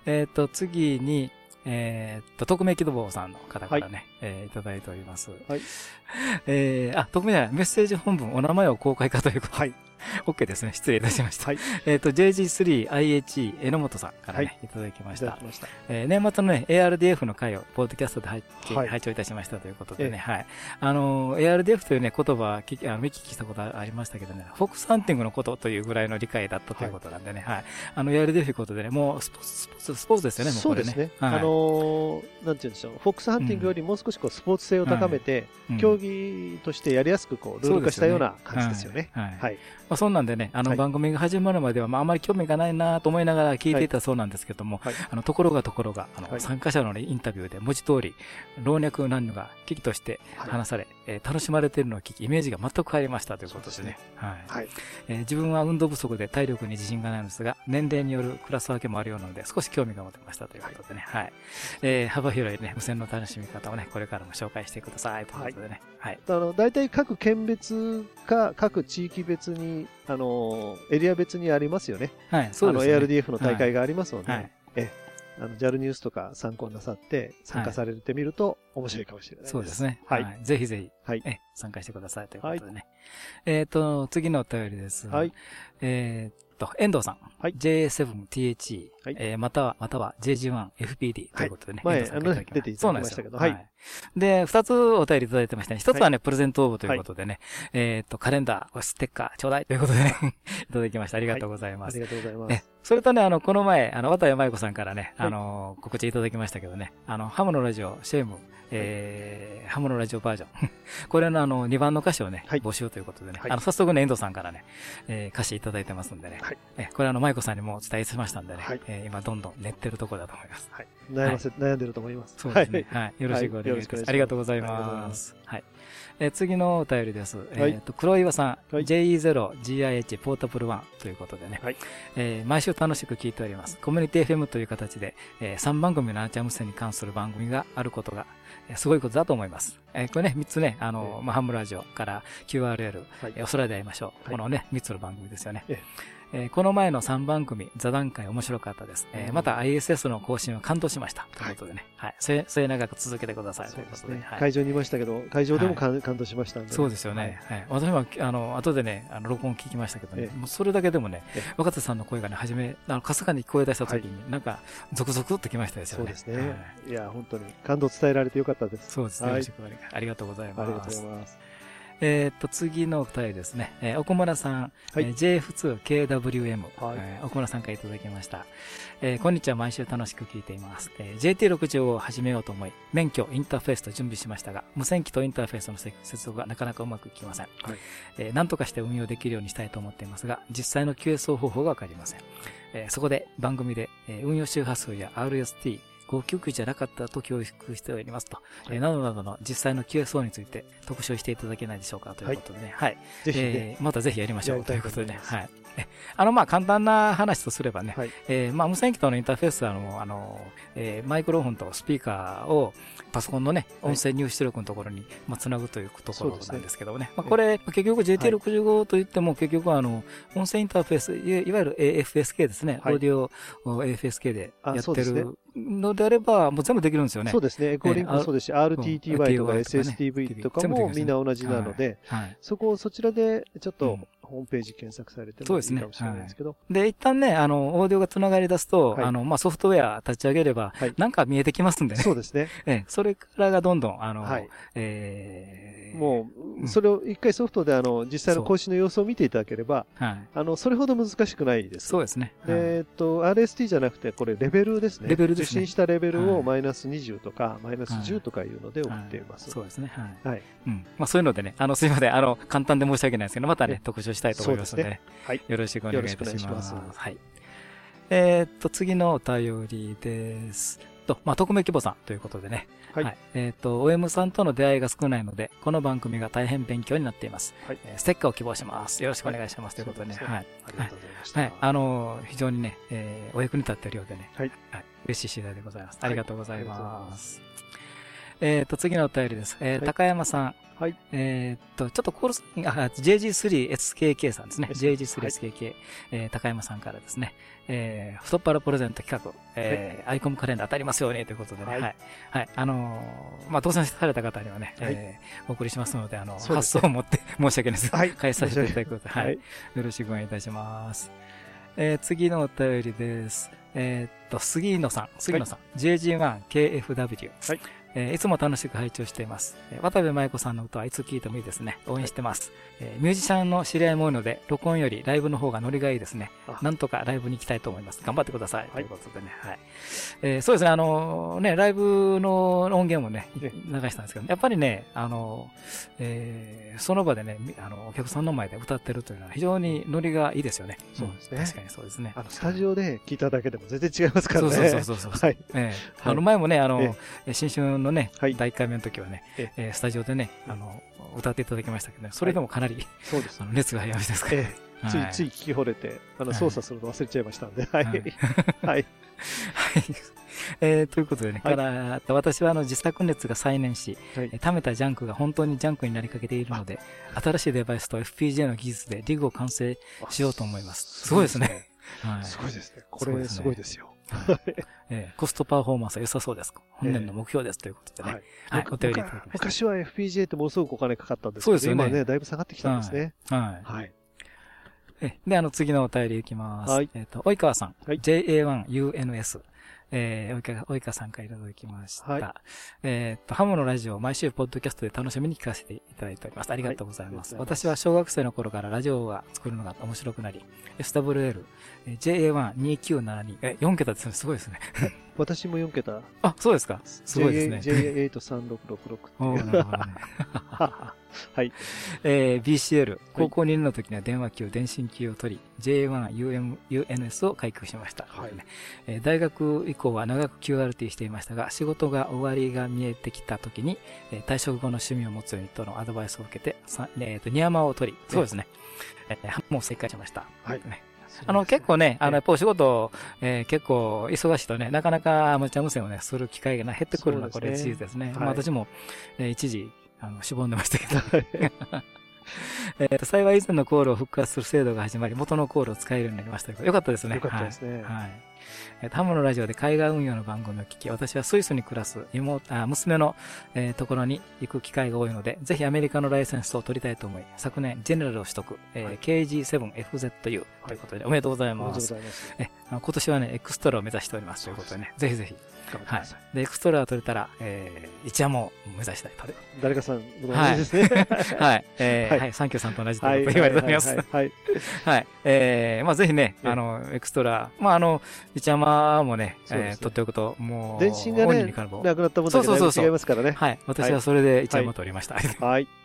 えっ、と、次に、えっ、と、匿名希望さんの方からね、えーいただいております。はい。えー、あ、匿名じゃない、メッセージ本文、お名前を公開かということで。はい。OK ですね。失礼いたしました。はい。えっ、と、JG3IHE 榎本さんからね、、はいただきましたいした。えー年末のね、ARDF の回を、ポッドキャストで拝見はいいたしましたということでね、ええはい。あのー、ARDF というね、言葉聞き、あの見聞きしたことありましたけどね、フォックスハンティングのことというぐらいの理解だったということなんでね、はい。あの、ARDF ということでね、もうスポーツ、スポーツ、スポーツですよね、もうこれね。そうですね。はい、あのー、なんて言うんでしょう。フォックスハンティングよりもう少しこうスポーツ性を高めて、うん競技としてやりやすくこう、ルール化したような感じですよね。はい。はいはい。まあ、そんなんでね、あの、はい。番組が始まるまでは、まあ、あまり興味がないなと思いながら聞いていたそうなんですけども、はい。あの、ところがところが、あの、はい。参加者のね、インタビューで文字通り、老若男女が危機としてはい。話され、えー楽しまれているのを聞き、イメージが全く変わりましたということでね。はい、はい。えー自分は運動不足で体力に自信がないのですが、年齢によるクラス分けもあるようなので、少し興味が持てましたということでね。はい。えー幅広いね、無線の楽しみ方をね、これからも紹介してくださいということでね。はい。あの、大体各県別か、各地域別に、あの、エリア別にありますよね。はい、そうですね。あの、ARDF の大会がありますので、はい。えあの、JAL ニュースとか参考なさって、参加されてみると面白いかもしれないです。そうですね。ははいい。ぜひぜひ、はいえ参加してくださいということでね。えっ、と、次のお便りです。はい。えーっと、遠藤さん。はい JA7THE、はいえーまたは、または JG1FPD ということでね。前遠藤さんからいただきあのね出ていただきましたけどそうなんですよ。はいで、二つお便りいただいてましたね。一つはね、プレゼント応募ということでね、えっと、カレンダー、ステッカー、ちょうだいということでね、いただきました。ありがとうございます。ありがとうございまねす。、それとね、あの、この前、あの、渡谷舞子さんからね、はいあの、告知いただきましたけどね、あの、ハムのラジオ、シェーム、えー、ハムのラジオバージョン。これのあの、2番の歌詞をね、はい募集ということでね、はいあの、早速ね、遠藤さんからね、えー歌詞いただいてますんでね、はいえこれあの、舞子さんにもお伝えしましたんでね、はいえー今どんどん練ってるところだと思います。はい。悩ませ、悩んでると思います。そうですね。はい。はい。よろしくお願いします。ありがとうござい。ますはい。えー次のお便りです。はいえっと、黒岩さん、はい JE0GIH ポータブル1ということでね、はいえー毎週楽しく聞いております。コミュニティ FM という形で、え3番組のアーチャー無線に関する番組があることが、えーすごいことだと思います。えーこれね、3つね、あの、まあ、ハムラジオから QRL、はいえーお空で会いましょう。はいこのね、3つの番組ですよね。えええーこの前の3番組、座談会面白かったです。えーまた ISS の更新を感動しました。ということでね。はい。末末永く続けてください。そうですね。ということではい会場にいましたけど、会場でも感感動しましたんで。そうですよね。はい。私も、あの、後でね、あの、録音聞きましたけどねえ、えもうそれだけでもねえ、若田さんの声がね、初め、あの、かすかに聞こえ出した時に、なんか、ゾクゾクっときましたですよね。そうですはいね。いや、本当に感動伝えられてよかったです。そうですね。ありがとうございありがとうますござい。ます。えーっと、次のお便りですね。えー奥村さん、はいえー JF2KWM、はいえー奥村さんからいただきました。えーこんにちは、毎週楽しく聞いています。えー JT65 を始めようと思い、免許、インターフェースと準備しましたが、無線機とインターフェースの接続がなかなかうまくいきません。はいえーなんとかして運用できるようにしたいと思っていますが、実際の QSO 方法がわかりません。えーそこで番組で、えー運用周波数や RST、599じゃなかったと教育しておりますと、えーなどなどの実際の QSO について特集していただけないでしょうかということでね。はい。ぜひね。えーまたぜひやりましょうということでね。はい。えあの、まあ、簡単な話とすればね、はい。えーまあ、無線機とのインターフェースは、あの、あの、えーマイクロフォンとスピーカーをパソコンのね、はい。音声入出力のところに、まあ、つなぐというところなんですけどもね。まあ、これ、結局 JT65 といっても、結局あの、音声インターフェース、いいわゆる AFSK ですね。はい。オーディオ AFSK でやあってるのであれば、もう全部できるんですよね。そうですね。エコーリンクもそうですし、RTTY とか RTTY とかね SSTV とかもみんな同じなので、はい。そこをそちらでちょっとうんホームページ検索されてそうですねもいいかもしれないですけど。で、一旦ね、あの、オーディオが繋がり出すと、はいあの、まあ、ソフトウェア立ち上げれば、はいなんか見えてきますんでね。そうですね。ええ、それからがどんどん、あの、はいえーもうそれを一回ソフトであの、実際の更新の様子を見ていただければ、はい。あの、それほど難しくないです。そうですね。えっと、RST じゃなくて、これレベルですね。レベルですね受信したレベルはいをマイナス20とか、マイナス10とかいうので送っています。そうですね。はい。はい。うん。まあ、そういうのでね、あの、すいません。あの、簡単で申し訳ないですけど、またねえ、特集したいと思いますので、ねはいよろしくお願いいたします。はい。えーっと、次のお便りです。と、まあ、匿名希望さんということでね。はいえーっと、OM さんとの出会いが少ないので、この番組が大変勉強になっています。はいえーステッカーを希望します。よろしくお願いします。ということでね。はい。ありがとうございました。はい。あのー非常にね、えーお役に立っているようでね。はい。嬉しい次第でございます。はいありがとうございありがとうございま。ますえっと、次のお便りです。えーはい高山さん。はい。えっと、ちょっとコールス、あ、JG3SKK さんですね。はい JG3SKK、えー高山さんからですね。えー太っ腹プレゼント企画、えーアイコムカレンダー当たりますようにということでね。は。はいいはい。あのーまあ、当選された方にはね、はいえーお送りしますので、あの、発送を持って 申し訳ないです。はい返させていただくことで、はい。はい。よろしくお願いいたします。えー次のお便りです。えーっと、杉野さん、杉野さん、JG1KFW。はいえーいつも楽しく拝聴しています。えー渡部舞子さんの歌はいつ聴いてもいいですね。応援してます。えーミュージシャンの知り合いも多いので、録音よりライブの方がノリがいいですねあ。なんとかライブに行きたいと思います。頑張ってください。はいということでね。はい。えーそうですね、あのね、ライブの音源もね、え流したんですけど、やっぱりね、あのえーその場でね、みあの、お客さんの前で歌ってるというのは非常にノリがいいですよね。そうですねん確かにそうですね。あの、スタジオで聞いただけでも全然違いますからね。そうそうそうそう。はい。ええはいあの前もね、あの、ええ新春のね、はい第1回目の時はね、ええースタジオでね、あの、歌っていただきましたけどね、それでもかなり、そうですあ。の熱が入りましたですから、ええ、ついつい聞き惚れて、あの、操作するの忘れちゃいましたんで、はい。はい はい。はい。えーということでね、はいから、私はあの自作熱が再燃し、はいえー貯めたジャンクが本当にジャンクになりかけているので、新しいデバイスと FPGA の技術でリグを完成しようと思います。すごいですね。はい。すごいですね。これ、すごいですよ。えーコストパフォーマンスは良さそうです。本年の目標ですということでね。はい。はい、お便りいただきました。昔は FPGA ってものすごくお金かかったんですけど、そうですよね今ね、だいぶ下がってきたんですね。はい。はい。えで、あの、次のお便りいきます。はいえっ、と、及川さん。はい JA1UNS。えー、及川、及川さんからいただきました。はいえーっと、ハムのラジオを毎週ポッドキャストで楽しみに聞かせていただいております。ありがとうございます。はいます私は小学生の頃からラジオが作るのが面白くなり、SWL、えー JA12972、え、4桁ですね。すごいですね。私も4桁。あ、そうですか。すごいですね。JA83666 っておなるほどね。はい。えー BCL、高校2年の時には電話機を電信機を取り、J1UNS を開局しました。はいえー大学以降は長く QRT していましたが、仕事が終わりが見えてきた時に、えー退職後の趣味を持つようにとのアドバイスを受けて、さえーと、ニヤマを取り、そうですね。えーもう正解しました。はいねあの、結構ね、あの、やっぱお仕事、えー結構忙しいとね、なかなかアマチュア無線をね、する機会がな減ってくるのは、これ事実ですね。はいまあ私も、えー一時、あの、しぼんでましたけど。えーと、幸い以前のコールを復活する制度が始まり、元のコールを使えるようになりましたけどよかったですね。よかったですねはい。はいえーとハムのラジオで海外運用の番組を聞き、私はスイスに暮らす妹あ娘の、えーところに行く機会が多いので、ぜひアメリカのライセンスを取りたいと思い、昨年、ジェネラルを取得、えー KG7FZU ということで、おめでとうございおめでとうごます。ざいます。え今年はね、エクストラを目指しておりますということでね、ぜひぜひ。はい。で、エクストラが取れたら、えー、一夜も目指したいと。誰かさん、ご同じですね。はい。えーはいはい、サンキューさんと同じと言われております。はい。はい。はい。えー、まあぜひね、ええあの、エクストラ、まああの、一山もね、えー、取っておくと、もう、電信がねなくなったもんだけそうそう違いますからね。はい。私はそれで一山取りました。はい。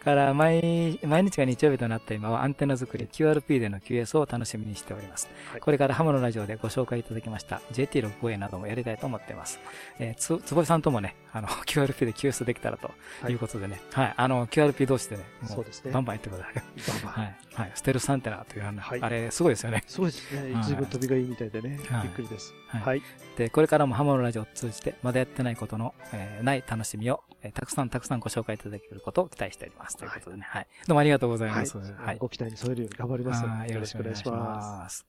から、毎、毎日が日曜日となった今はアンテナ作り、QRP での QS を楽しみにしております。はいこれからハムのラジオでご紹介いただきました JT65A などもやりたいと思っています。えー、つ、坪井さんともね、あの、QRP で QS できたらということでね、はい、あの、QRP 同士でね、もそうですねバンバン言ってください。バンバンはい。はい。ステルスアンテナというあの、はいあれ、すごいですよね。そうですねはい。随分飛びがいいみたいでね。はいびっくりです。はいはい。で、これからもハモのラジオを通じて、まだやってないことの、えーない楽しみを、えーたくさんたくさんご紹介いただけることを期待しております。ということでね、はい。どうもありがとうございます。はい。ご期待に添えるように頑張ります。はいよろしくお願いします。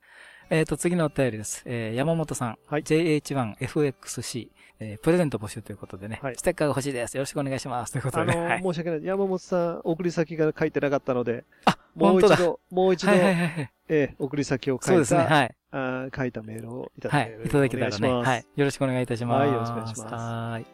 えっ、と、次のお便りです。えー山本さん。はい JH1FXC、えープレゼント募集ということでね、はいステッカーが欲しいです。よろしくお願いします。ということでね。の。申し訳ない。山本さん、送り先が書いてなかったので、あ、もう。一度、もう一度、はいはいはいはい。えー送り先を書いそうですね。た、はい。あー書いたメールをいたはいだければ。いただけたらね。はい。よろしくお願いいたします。はいよろしくお願いしますはい。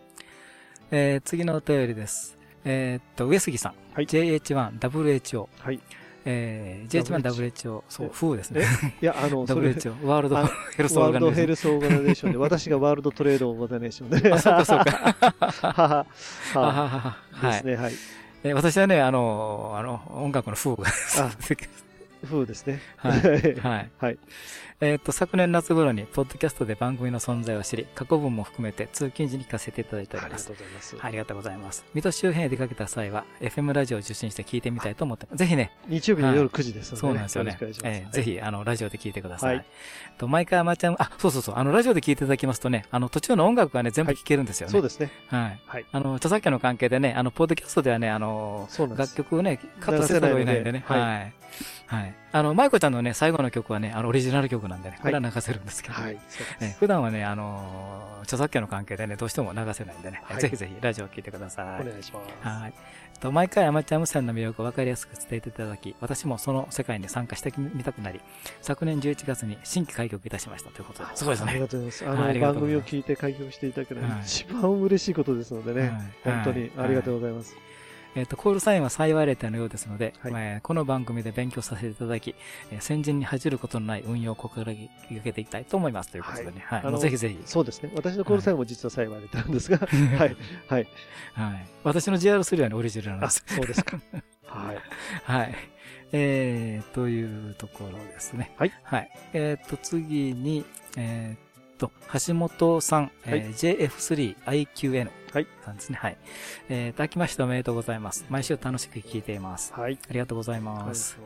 えー、次のお便りです。えーっと、上杉さん。はい JH1WHO。はい。えー、JH1WHO。そう、え WHO ですね。いや、あの、WHO。 World あ Health Organization World Health Organization で、私が World Trade Organization で。あ、そうかそうか。はは。はは。ですね、はい。えー私はね、あの、あの、音楽の風が。あ風ですね。はい。はい。はい。えーっと、昨年夏頃に、ポッドキャストで番組の存在を知り、過去分も含めて通勤時に聞かせていただいておりますありがと。うございます。ありがとうございます。水戸周辺へ出かけた際は、FM ラジオを受信して聞いてみたいと思ってます。ぜひね、日曜日の夜9時ですので、そうなんですよね。えーぜひ、あの、ラジオで聞いてください。はいと毎回アマチュアム、あ、そうそうそう、あの、ラジオで聞いていただきますとね、あの、途中の音楽がね、全部聞けるんですよね。そうですね。はい。はい。あの、著作権の関係でね、あの、ポッドキャストではね、あの。楽曲をね、カットせざるを得ないんでね。はい。はい。あの、舞子ちゃんのね、最後の曲はね、あの、オリジナル曲なんでね、これは流せるんですけど、はい。そうえです。普段はね、あのー著作権の関係でね、どうしても流せないんでね、はいぜひぜひラジオを聞いてください。お願いします。はい。と毎回アマチュア無線の魅力を分かりやすく伝えていただき、私もその世界に参加してみたくなり、昨年11月に新規開局いたしましたということで、すごいですね。ありがとうございます。あの、番組を聞いて開局していただけるのははい一番嬉しいことですのでね。はい本当にはいありがとうございます。えっ、と、コールサインは幸いれたのようですので、はいえーこの番組で勉強させていただき、えー先人に恥じることのない運用を心がけていきたいと思いますということでね。はい。あのもうぜひぜひ。そうですね。私のコールサインも実は幸いれたんですが、はい。はい。はい。私の JR3 はね、オリジナルなんあ、です。そうですか。はい。はい。えー、というところですね。はい。はい。えー、と、次に、えー、と、橋本さん、えー JF3IQN はいさんですね。はい。えー、いただきましておめでとうございます。毎週楽しく聞いています。はい。ありがとうございます。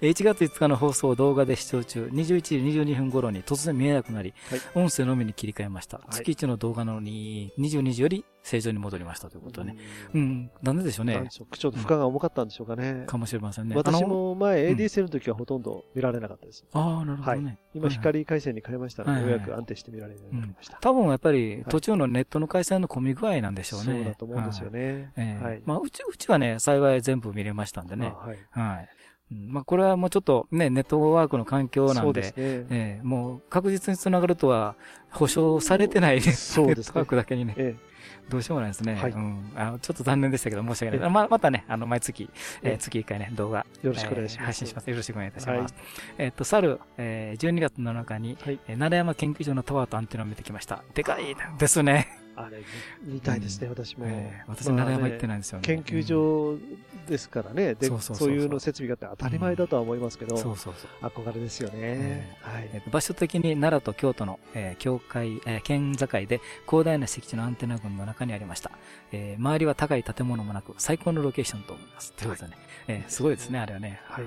えー1月5日の放送を動画で視聴中、21時22分頃に突然見えなくなり、はい音声のみに切り替えました。い月1の動画なのに、22時より正常に戻りましたということでね。うん、なんででしょうね。ちょっと負荷が重かったんでしょうかね。かもしれませんね。私も前うん ADSL の時はほとんど見られなかったです。ああ、なるほどね。今、はい光回線に変えましたら、ようやく安定して見られるようになりました。多分やっぱり途中のネットの回線の混み具合なんでしょうね。そうだと思うんですよね。ね。ええはい。まあ、うち、うちはね、幸い全部見れましたんでね。あはい。はい。うんまあ、これはもうちょっとね、ネットワークの環境なんで、もう確実につながるとは保証されてない、ね、そうですねネットワークだけにね、えどうしようもないですね。はいうん、あのちょっと残念でしたけど、申し訳えない。ままたね、あの、毎月、ええー月1回ね、動画、よろしくお願いしますえー配信します。よろしくお願いいたします。はいえっと、去る、えー12月7日に、は奈良山研究所のタワーとアンテナを見てきました。でかいですね。えあれ、見たいですね、私も。えー私、まあ奈良山行ってねないんですよね。研究所ですからね。で、そういうの設備があって当たり前だとは思いますけど、そうそうそう。憧れですよねえ。はい場所的に奈良と京都の、えー境界、えー県境で広大な敷地のアンテナ群の中にありました。えー周りは高い建物もなく最高のロケーションと思います。ということでね、えーすごいですね、あれはね。はい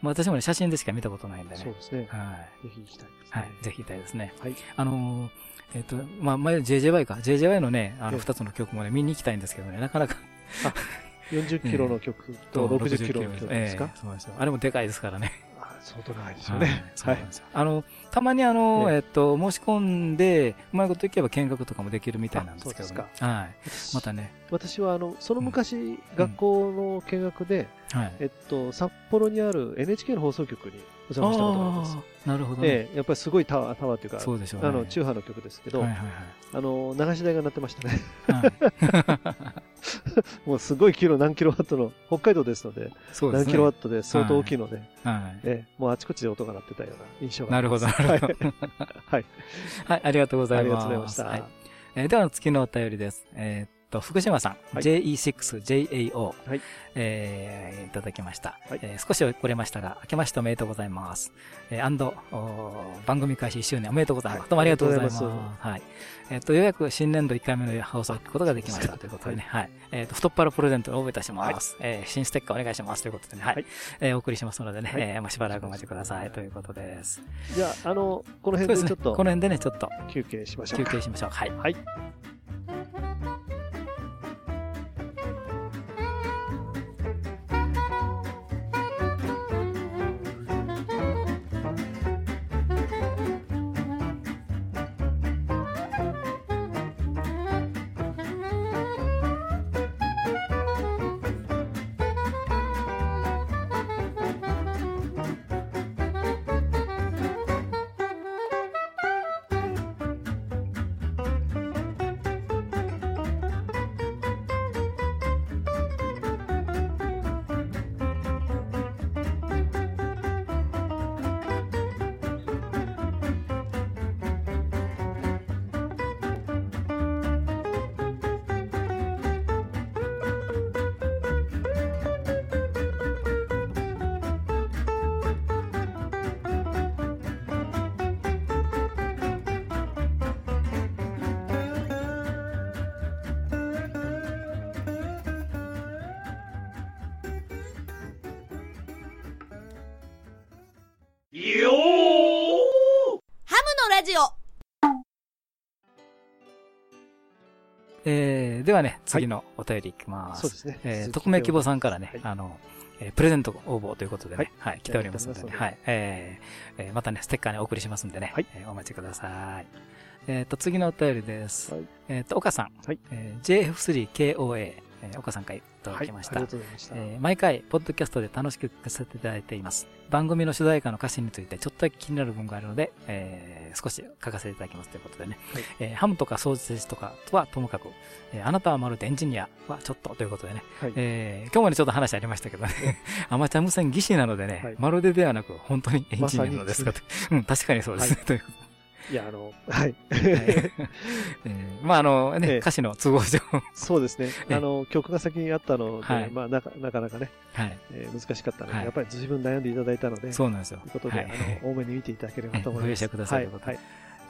まあ、私もね、写真でしか見たことないんでね。そうですね。はい。ぜひ行きたいですね。はい。ぜひ行きたいですね。はい。あのーえっ、と、まあ、前 JJY か。JJY のね、あの、ええ二つの曲もね、見に行きたいんですけどね、なかなか。40キロの曲と60キロの曲ですか？ええそうですよ。あれもでかいですからね。あ相当長いですよね。はい。あの、たまにあの、えええっと、申し込んで、うまいこといけば見学とかもできるみたいなんですけど、あそうでね。はい。またね。私は、あの、その昔、学校の見学で、はい。えっと、札幌にある NHK の放送局にお邪魔したことがあります。ああ、なるほどね。ええ、やっぱりすごいタワー、タワーっていうか、そうでしょうね。あの、中波の曲ですけど、はいはいあの、流し台が鳴ってましたね。はい。もうすごいキロ、何キロワットの、北海道ですので、そうですね。何キロワットで相当大きいので、はい。ええ、もうあちこちで音が鳴ってたような印象がなるほど、なるほど。はい。はい、ありがとうございます。ありがとうございました。はいえーでは、次のお便りです。えーっと、福島さん、はい JE6JAO、はいえーいただきました、はいえー少し遅れましたが、明けましておめでとうございます。えー、アンド、番組開始1周年おめでとうございます。はいどうもありがとうございます。はい。えーっと、ようやく新年度1回目の放送を聞くことができましたということでね、はい。えーっと、太っ腹プレゼントを応募いたします。えー新ステッカーお願いしますということでね、はい。はいえーお送りしますのでね、はいえーまあ、しばらくお待ちくださいということです。じゃあ、あの、この。辺でちょっとこの辺でね、ちょっと休憩しましょう休か。憩しましょう。はい。はい。次のお便りいきます。そうですね。え匿名希望さんからね、はいあの、えープレゼント応募ということでね、は、はいい来ておりますのではい、えまたね、ステッカーね、お送りしますんでね、お待ちください。えっ、と、次のお便りです。はいえっ、と、岡さん、はいえー JF3KOA、えー岡さんからいただはい。きました。ありがとうございました。えー毎回、ポッドキャストで楽しく聞かせていただいています。番組の主題歌の歌詞についてちょっとだけ気になる部分があるので、えー少し書かせていただきますということでね。はいえーハムとか掃除設置とかとはともかく、えーあなたはまるでエンジニアはちょっとということでね。はいえー今日もね、ちょっと話ありましたけどね。アマチュア無線技師なのでね、はいまるでではなく、本当にエンジニアなのですかと。うん、確かにそうですね。ということいや、あの、はい。ではい えーまあ、あのね、ええ歌詞の都合上。そうですね。ええあの、曲が先にあったので、はいまあなか、なかなかね、はい。えー難しかったので、はいやっぱり随分悩んでいただいたので、そうなんですよ。ということで、はいあの、多めに見ていただければと思います。ご容赦くださいはい。はい。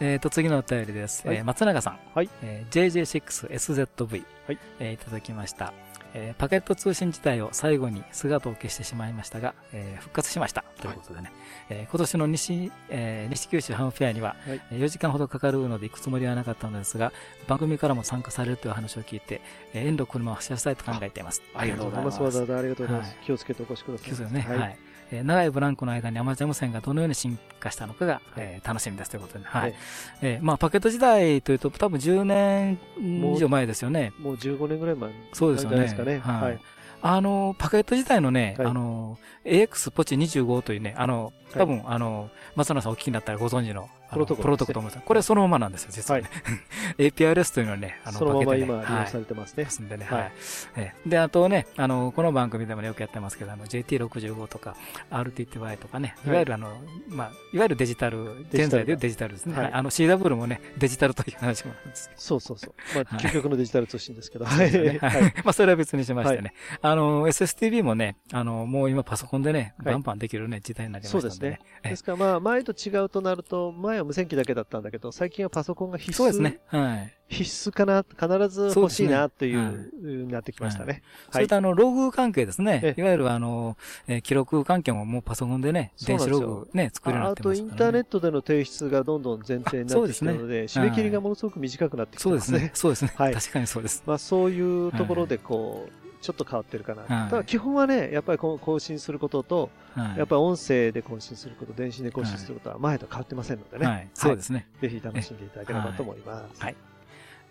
えっ、と、次のお便りです。はいえー松永さん。はいえー JJ6SZV。はいえーいただきました。えーパケット通信自体を最後に姿を消してしまいましたが、えー復活しました。ということでね。えー今年の西、えー西九州ハムフェアには、はいえー4時間ほどかかるので行くつもりはなかったのですが、番組からも参加されるという話を聞いて、えー遠路車を走らせたいと考えています。ありがとうございます。わざわざありがとうございます。はい気をつけてお越しください。ですよね。はい。はい。えー長いブランクの間にアマチュア無線がどのように進化したのかが、えー楽しみですということで、ね、はい。えーまあ、パケット時代というと、多分10年以上前ですよね。もう15年ぐらい前そうですよね。はい。はい。あの、パケット自体のね、はいあの、AX ポチ25というね、あの、多分、あの、松野さんお聞きになったらご存知のプロトコルですねプロトコルと思います。これそのままなんですよ、実はね。APRS というのはね、あの、そのまま今利用はいされてますねで。すんでね、はいで、あとね、あの、この番組でもねよくやってますけど、あの、JT65 とか、RTTY とかね、いわゆるあの、まあ、いわゆるデジタル、現在でいうデジタルですね。あの、CW もね、デジタルという話もあるんですけど。そうそうそう。まあ、はい究極のデジタル通信ですけど。はい。まあ、それは別にしましてね。あの、SSTV もね、あの、もう今パソコンでね、はいバンバンできるね、時代になりましたんでね。ええですからまあ、前と違うとなると、前は無線機だけだったんだけど、最近はパソコンが必須。そうですね。はい。必須かな、必ず欲しいなっていそうう、なってきましたね。それとあの、ログ関係ですねえ。えいわゆるあの、えー記録関係ももうパソコンでね、電子ログね、作るようになあと、ってますから、ね。インターネットでの提出がどんどん前提になってきたので、締め切りがものすごく短くなってきてまねそうですすね。。そうですね。はい確かにそうです。まあ、そういうところで、こう、ちょっと変わってるかな。はいただ、基本はね、やっぱりこう更新することと、はいやっぱり音声で更新すること、電子で更新することは前と変わってませんのでね。はい。そうですね。ぜひ楽しんでいただければと思います。はい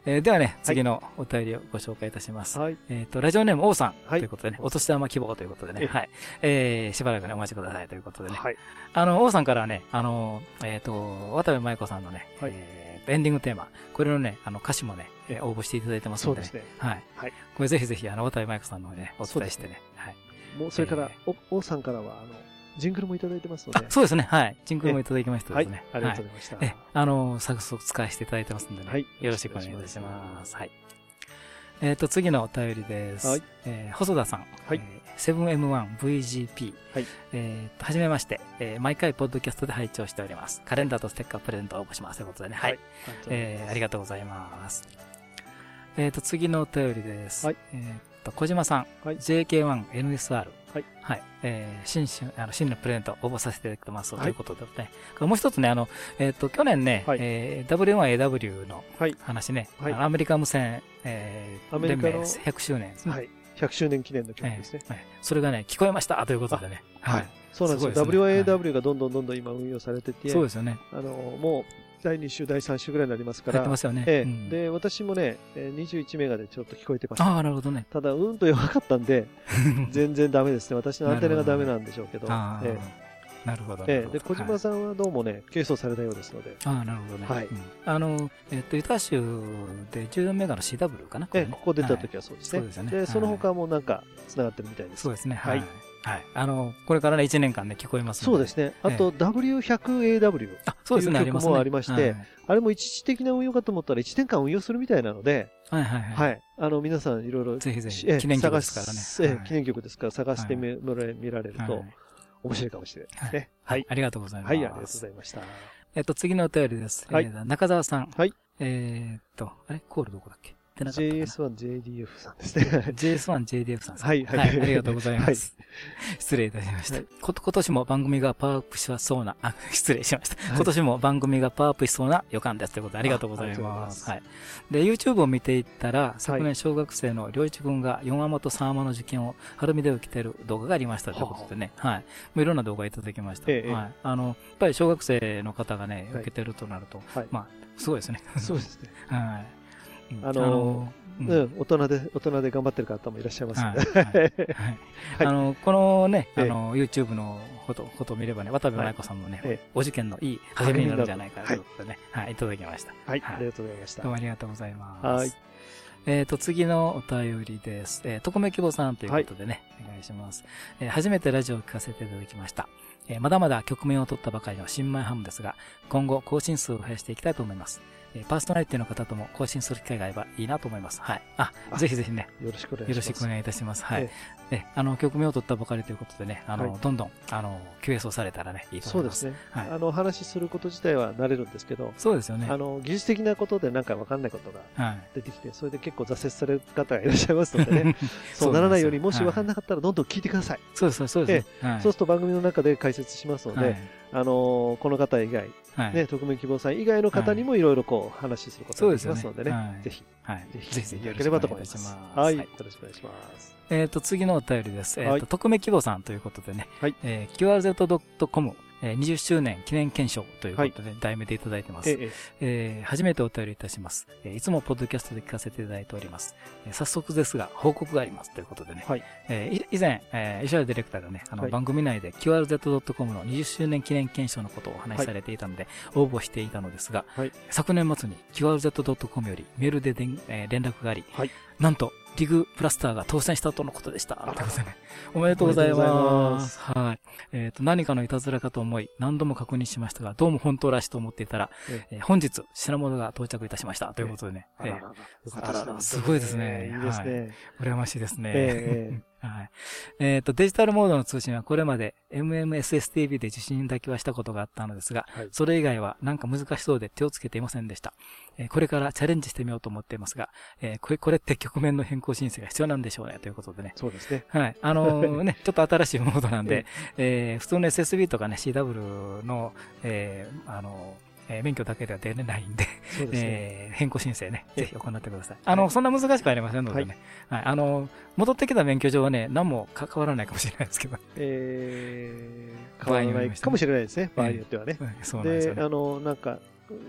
えーではね、次のお便りをご紹介いたします。はい。えっと、ラジオネーム王さんはいということでね、お年玉希望ということでね、ええはい。えーしばらくね、お待ちくださいということでね。はい。あの、王さんからはね、あの、えっ、と、渡部舞子さんのね、はいえーエンディングテーマ、これのね、あの、歌詞もね、えー応募していただいてますので、そうですね。はい。はいこれぜひぜひ、あの、渡部舞子さんの方にね、お伝えしてね。はい。もう、それからえ、お、王さんからは、あの、ジングルもいただいてますのあで、。そうですね。はい。ジングルもいただきましたはいですね。。ありがとうございました。え、あの、早速使わせていただいてますんでね。はいよろしくお願いいたします。はい。えっ、と、次のお便りです。はいえー細田さん。はいえー 7M1VGP。はいえーと、はじめまして、えー毎回ポッドキャストで拝聴しております。カレンダーとステッカープレゼントを応募します。ということでね。はい。えーありがとうございます。えっ、と、次のお便りです。はいえっ、と、小島さん。はい JK1NSR。はい。はい。えー、新春、あの、新のプレゼント応募させていただきます。はいということでね。もう一つね、あの、えっ、と、去年ね、はいえー W1AW のはい話ね、はいアメリカ無線、えー、連盟です100周年ですね。はい。100周年記念の曲えーですね。えーそれがね、聞こえましたということでね。はい。そうなんですよ。すね WAW がどんどんどんどん今運用されてて、そうですよね。あの、もう、第2週、第3週ぐらいになりますからやってま、すよね。ええうんで、私もね、えー21メガでちょっと聞こえてました。ああ、なるほどね。ただ、うんと弱かったんで、全然ダメですね。私のアンテナがダメなんでしょうけど。なるほど。えええなるほどで、小島さんはどうもね、軽装されたようですので、ああ、なるほどね。はいうんあの、えっと、ユタ州で14メガの CW かなええれねここ出たはい時はそうですね。そうでそのはい他もなんか、繋がってるみたいです。そうですね。ははいい。はい。あの、これからね、1年間ね、聞こえますのそうですね。あと、W100AW。あ、そうですね、いう曲ありますね。もありましてあれも一時的な運用かと思ったら1年間運用するみたいなので、はい、はい、はい。はい。あの、皆さんいろいろ、ぜひぜひええ記念曲ですからね記念曲ですから探してみ見られ見られるとはい面白いかもしれないですね。はい。ありがとうございます。はい、ありがとうございました。えっと、次のお便りです。中澤さん。はい。えーっと、あれ？コールどこだっけ？出なかったかな JS1JDF さんですね。JS1JDF さんですねはいはいはい。ありがとうございます。失礼いたしました。はい今年も番組がパワーアップしそうな、あ、失礼しました。い今年も番組がパワーアップしそうな予感です。ということでありがとうございま。ますすはい。で、YouTube を見ていったら、昨年小学生の良一君が4アマと3アマの受験を晴海で受けてる動画がありましたということでね。はい。もういろんな動画いただきました。ええはい。あの、やっぱり小学生の方がね、はい受けてるとなると、はい。まあ、すごいですね。そうですね。はい。うんあのうんうん、大人で、大人で頑張ってる方もいらっしゃいます あの、このね、ええあの、YouTube のこと、ことを見ればね、渡部舞子さんのね、えお受験のいい励みになるんじゃないかということでね、はい、いただきました。はい、はいありがとうございましたどう。もありがとうございます。はい。えっ、と、次のお便りです。えー、特命希望さんということでね、お願いします。えー初めてラジオを聞かせていただきました。えーまだまだ曲名を取ったばかりの新米ハムですが、今後更新数を増やしていきたいと思います。えーパーソナリティの方とも更新する機会があればいいなと思います。はい。あ、あぜひぜひね、よろしくお願いしよます。ろしくお願いいたします。はい。ええ、あの、曲名を取ったばかりということでね、あの、はいどんどん、あの、QS をされたらね、いいと思います。そうですね。はいあの、お話しすること自体は慣れるんですけど、そうですよね。あの、技術的なことでなんかわかんないことがはい。出てきて、それで結構挫折される方がいらっしゃいますのでね、そうならないように、もしわかんなかったらどんどん聞いてください。そうです、そうです。はいそうすると番組の中で解説しますので、はいあのーこの方以外、はい。ね、特命希望さん以外の方にもいろいろこう話しすることができますのでね、そうでね。はい。ぜひ、はい。ぜひぜひぜひ聞いていただければと思います。ます。はい、はい。よろしくお願いします。えっ、と、次のお便りです。えっ、はい。と、匿名希望さんということでね、はい。えー、QRZ.com えー20周年記念検証ということで、題名でいただいてます。えええー初めてお便りいたします。えーいつもポッドキャストで聞かせていただいております。えー早速ですが、報告がありますということでね。はいえ以前、えー石原ディレクターがね、あの、はい番組内で QRZ.com の20周年記念検証のことをお話しされていたので、応募していたのですが、はい昨年末に QRZ.com よりメールででん、えー連絡があり、はいなんと、リグプラスターが当選したとのことでした。おめでとうございおめでとうございま。ますはい。えっ、と、何かのいたずらかと思い、何度も確認しましたが、どうも本当らしいと思っていたら、ええー本日、品物が到着いたしました。ということでね。えあらららよかったあららすごいですねいいですね。ー羨ましいですね。えはい。えっ、と、デジタルモードの通信はこれまで MMSSTV で受信だけはしたことがあったのですが、はいそれ以外はなんか難しそうで手をつけていませんでした。えーこれからチャレンジしてみようと思っていますが、えーこれ、これって局面の変更申請が必要なんでしょうね、ということでね。そうですね。はい。あのー ね、ちょっと新しいモードなんで、えー普通の SSB とかね、CW の、えーあのーえー免許だけでは出れないんで、ですね。えー変更申請ね、ええぜひ行ってください。あの、そんな難しくありませんのでね。はい。あの、戻ってきた免許証はね、何も関わらないかもしれないですけど。えー、変わらないかもしれないですね。場合によってはね。うんそうなんですでよ、ね。あの、なんか、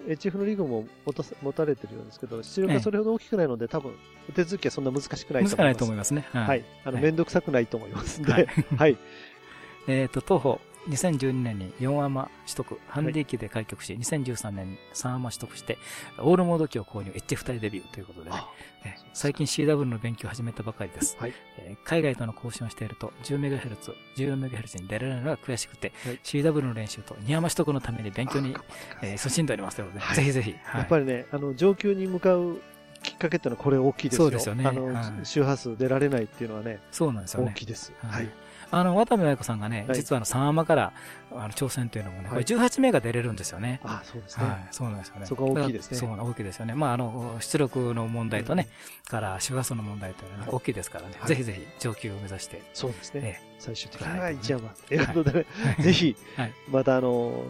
HF のリグも持たせ持たれてるようですけど、出力がそれほど大きくないので、多分、手続きはそんな難しくないと思います。難しくないと思いますね。は。はいい。あの、はいめんどくさくないと思いますんで、はいはい。えっ、と、東宝、2012年に4アマ取得、ハンディ機で開局し、2013年に3アマ取得して、オールモード機を購入、HF 体デビューということでね、え最近 CW の勉強を始めたばかりです。はい。えー海外との交渉をしていると、10MHz、14MHz に出られるのが悔しくて、はい。CW の練習と2アマ取得のために勉強に、えー、勤しんでおりますということで、はい。ぜひぜひ、はい。やっぱりね、あの、上級に向かうきっかけってのはこれ大きいですよ。そうですよね。あの、はい。周波数出られないっていうのはね、そうなんですよね。大きいです。ははいい。あの、渡部舞子さんがね、はい実はあの3アマからあの挑戦というのもね、これはい18名が出れるんですよね。あ、そうですね。はい、そうなんですよね。そこが大きいですねそう、大きいですよね。まあ、あの、出力の問題とね、から周波数の問題というのは大きいですからね、はいぜひぜひ上級を目指して、そうですね。え最終的にははい一山。ということで ぜひはい、またあの、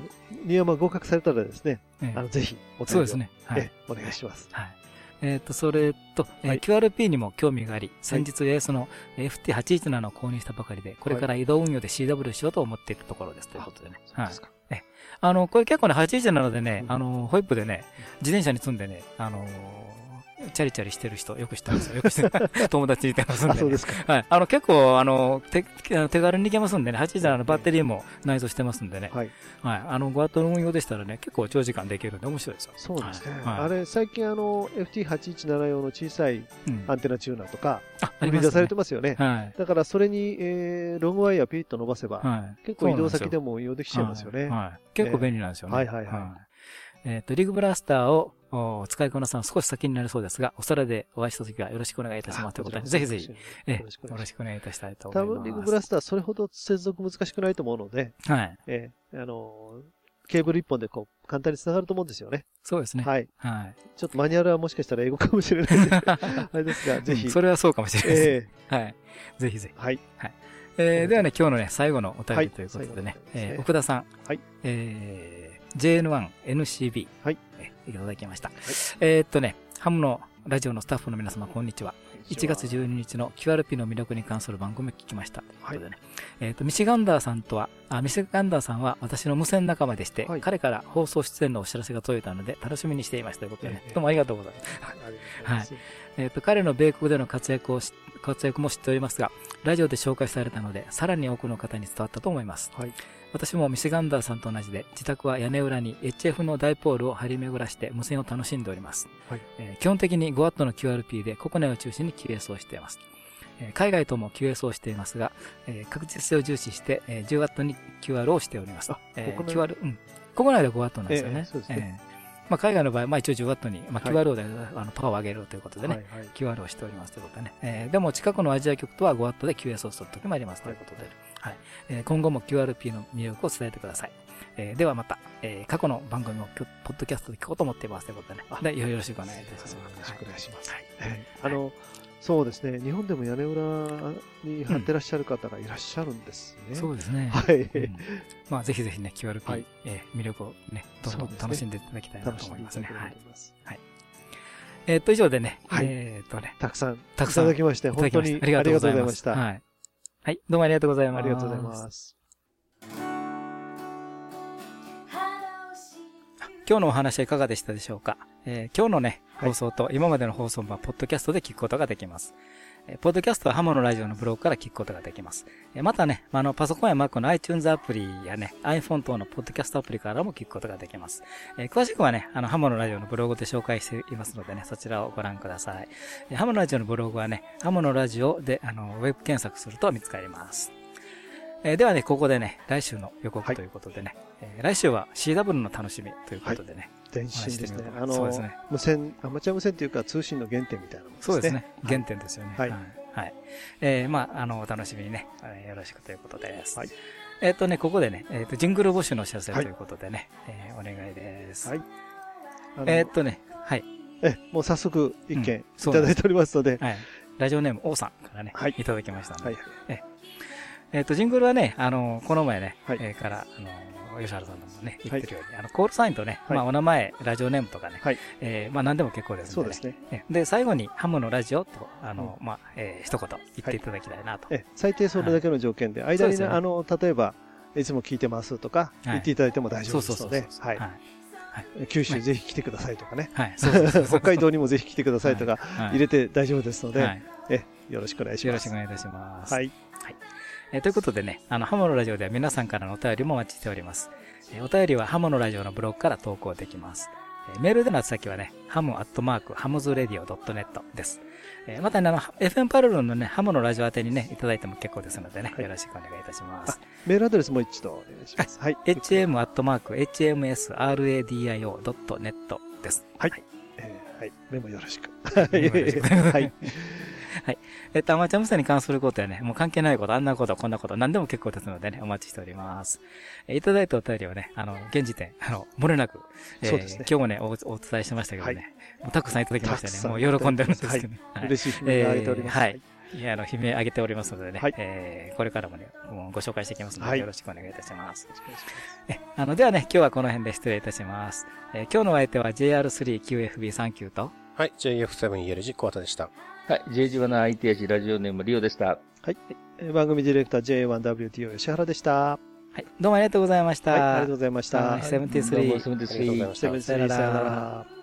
新山合格されたらですね、ええあの、ぜひ、お便りをそうですね。お願いします。はい。えっ、と、それと、えーはい QRP にも興味があり、先日 AS の FT817 を購入したばかりで、これから移動運用で CW しようと思っているところです。ということでね。はいそうです。か。あの、これ結構ね、817でね、うんあの、ホイップでね、自転車に積んでね、あのチャリチャリしてる人、よく知ってますよ。よく知ってる 友達いてますんあ、で、ね。そうですか。はい。あの、結構、あの、手、手軽に行けますんでね、8のバッテリーも内蔵してますんでね。はい。はい。あの、5ワットの運用でしたらね、結構長時間できるんで面白いですよ。そうですね。はいあれ、最近あの、FT817 用の小さいうん。アンテナチューナーとか、あ、あ売り出されてますよね。はい。だからそれに、えー、ロングワイヤーピッと伸ばせば、はい。結構移動先でも用できちゃいますよね。はい。はい結構便利なんですよね。はいはいはいえっ、と、リグブラスターをお使いこなすのは少し先になりそうですが、お空でお会いした時はよろしくお願いいたします。ということで、ぜひぜひ、えよろしくお願いいいたしたいと多思います。分、リグブラスターそれほど接続難しくないと思うので、はい。えー、あのー、ケーブル一本でこう、簡単に繋がると思うんですよね。そうですね。はい。はい。ちょっとマニュアルはもしかしたら英語かもしれない あれですが、ぜひ。それはそうかもしれないです。えはい。ぜひぜひ。ー、はい。えー、ではね、今日のね、最後のお便はいりということでね、最後のお便りですねえー奥田さん。はい。えー、JN1NCB。はい。えいただきました。えーっとね、ハムのラジオのスタッフの皆様、こんにちは。1月12日の QRP の魅力に関する番組を聞きました。ということでね。えーっと、ミシガンダーさんとは、あ、ミシガンダーさんは私の無線仲間でして、はい彼から放送出演のお知らせが届いたので、楽しみにしていますということでね、ええどうもありがとうございます。はい。えっ、と、彼の米国での活躍をし、活躍も知っておりますが、ラジオで紹介されたので、さらに多くの方に伝わったと思います。はい。私もミシガンダーさんと同じで、自宅は屋根裏に HF のダイポールを張り巡らして無線を楽しんでおります。はいえー基本的に 5W の QRP で国内を中心に QS をしています。えー海外とも QS をしていますが、えー確実性を重視して、えー 10W に QR をしております。あえー国内 QR、うん。国内で 5W なんですよね。ええそうですねえーまあ、海外の場合、まあ一応 10W に、まあ、はい QR で、あのパワーを上げるということでね、はい。はい。QR をしておりますということでね。えーでも近くのアジア局とは 5W で QS をするときもありますということで、はいえー今後も QRP の魅力を伝えてください。えーではまた、えー過去の番組もポッドキャストで聞こうと思っていますということでね。あでよろしくお願いいたします。よろしくお願いします。はいえーあの、そうですね。日本でも屋根裏に貼ってらっしゃる方がいらっしゃるんですね。そうですね。はい。うんまあ、ぜひぜひね、QRP、はいえー魅力をね、どんどん楽しんでいただきたいなと思いますね。でいただければはいと思い。えーっと、以上でね、はいえーっとね、たくさん、たくさんいただきまして、本当にたありがとうございます。ありがとうございまはい。はい、どうもありがとうございます。した。ありがとうございます。今日のお話はいかがでしたでしょうか、えー今日のね、はい放送と今までの放送は、ポッドキャストで聞くことができます。えーポッドキャストはハモのラジオのブログから聞くことができます。えーまたね、あの、パソコンや Mac の iTunes アプリやね、iPhone 等のポッドキャストアプリからも聞くことができます。えー詳しくはね、あの、ハモのラジオのブログで紹介していますのでね、そちらをご覧ください。えーハモのラジオのブログはね、ハモのラジオで、あの、ウェブ検索すると見つかります。えーではね、ここでね、来週の予告ということでね、えー来週は CW の楽しみということでね、電信ですね。あのそうですね、無線、アマチュア無線っていうか通信の原点みたいなものですね。そうですね。原点ですよね。はいはい。えーまあ、あの、お楽しみにね、えーよろしくということです。はいえっ、とね、ここでね、えっ、と、ジングル募集のお知らせとはいいうことでね、えーお願いです。はい。えっ、とね、はい。え、もう早速一うん件いただいておりますので、はい。ラジオネーム、王さんからね、はいいただきましたので、はい。えっ、と、ジングルはね、あの、この前ね、はいえーから、あの、吉原さんもね、言ってるように、あの、コールサインとね、はい。まあ、お名前、ラジオネームとかね、はい。えーまあ、何でも結構ですので、そうですね。ねで、最後に、ハムのラジオと、あの、まあ、えー一言言っていただきたいなと。え、最低それだけの条件で、間にあの、例えば、いつも聞いてますとか、い。言っていただいても大丈夫ですので。はい。九州ぜひ来てくださいとかね。北海道にもぜひ来てくださいとか、はい。入れて大丈夫ですので、はい。え、よろしくお願いしよろます。しくお願いいたします。はい。えーということでね、あの、ハモのラジオでは皆さんからのお便りもお待ちしております。えーお便りはハモのラジオのブログから投稿できます。えーメールでの宛先はね、ハムアットマーク、ハムズレディオ .net です。えーまたね、あの、FM パルルンのね、ハモのラジオ宛てにね、いただいても結構ですのでね、はいよろしくお願いいたします。メールアドレスもう一度お願いします。はい。hm アットマーク、hmsradio.net です。はい。えーはい。メモよろしく。メモよろしく はい。えっと、アマチュア無線に関することやね、もう関係ないこと、あんなこと、こんなこと、何でも結構ですのでね、お待ちしております。えーいただいたお便りをね、あの、現時点、あの、漏れなく、えーそうですね今日もねお、お伝えしてましたけどね、はいもうたくさんいただきましたね。もう喜んでるんですけどね。はい嬉しい悲鳴が上げております。えーはい。いや、あの、悲鳴上げておりますのでね、はいえーこれからもね、もうご紹介していきますので、はいよろしくお願いいたします。えあの、ではね、今日はこの辺で失礼いたします。えー今日のお相手は JR3QFB39 と、はい、JF7ELG 小畑でした。はい。JG1 の ITH ラジオネームリオでした。えー番組ディレクター J1WTO 吉原でした。ははい、どうもありがとうございました。い。ありがとうございました。はい73どうもありがとうございましたセブンスリーさよなら。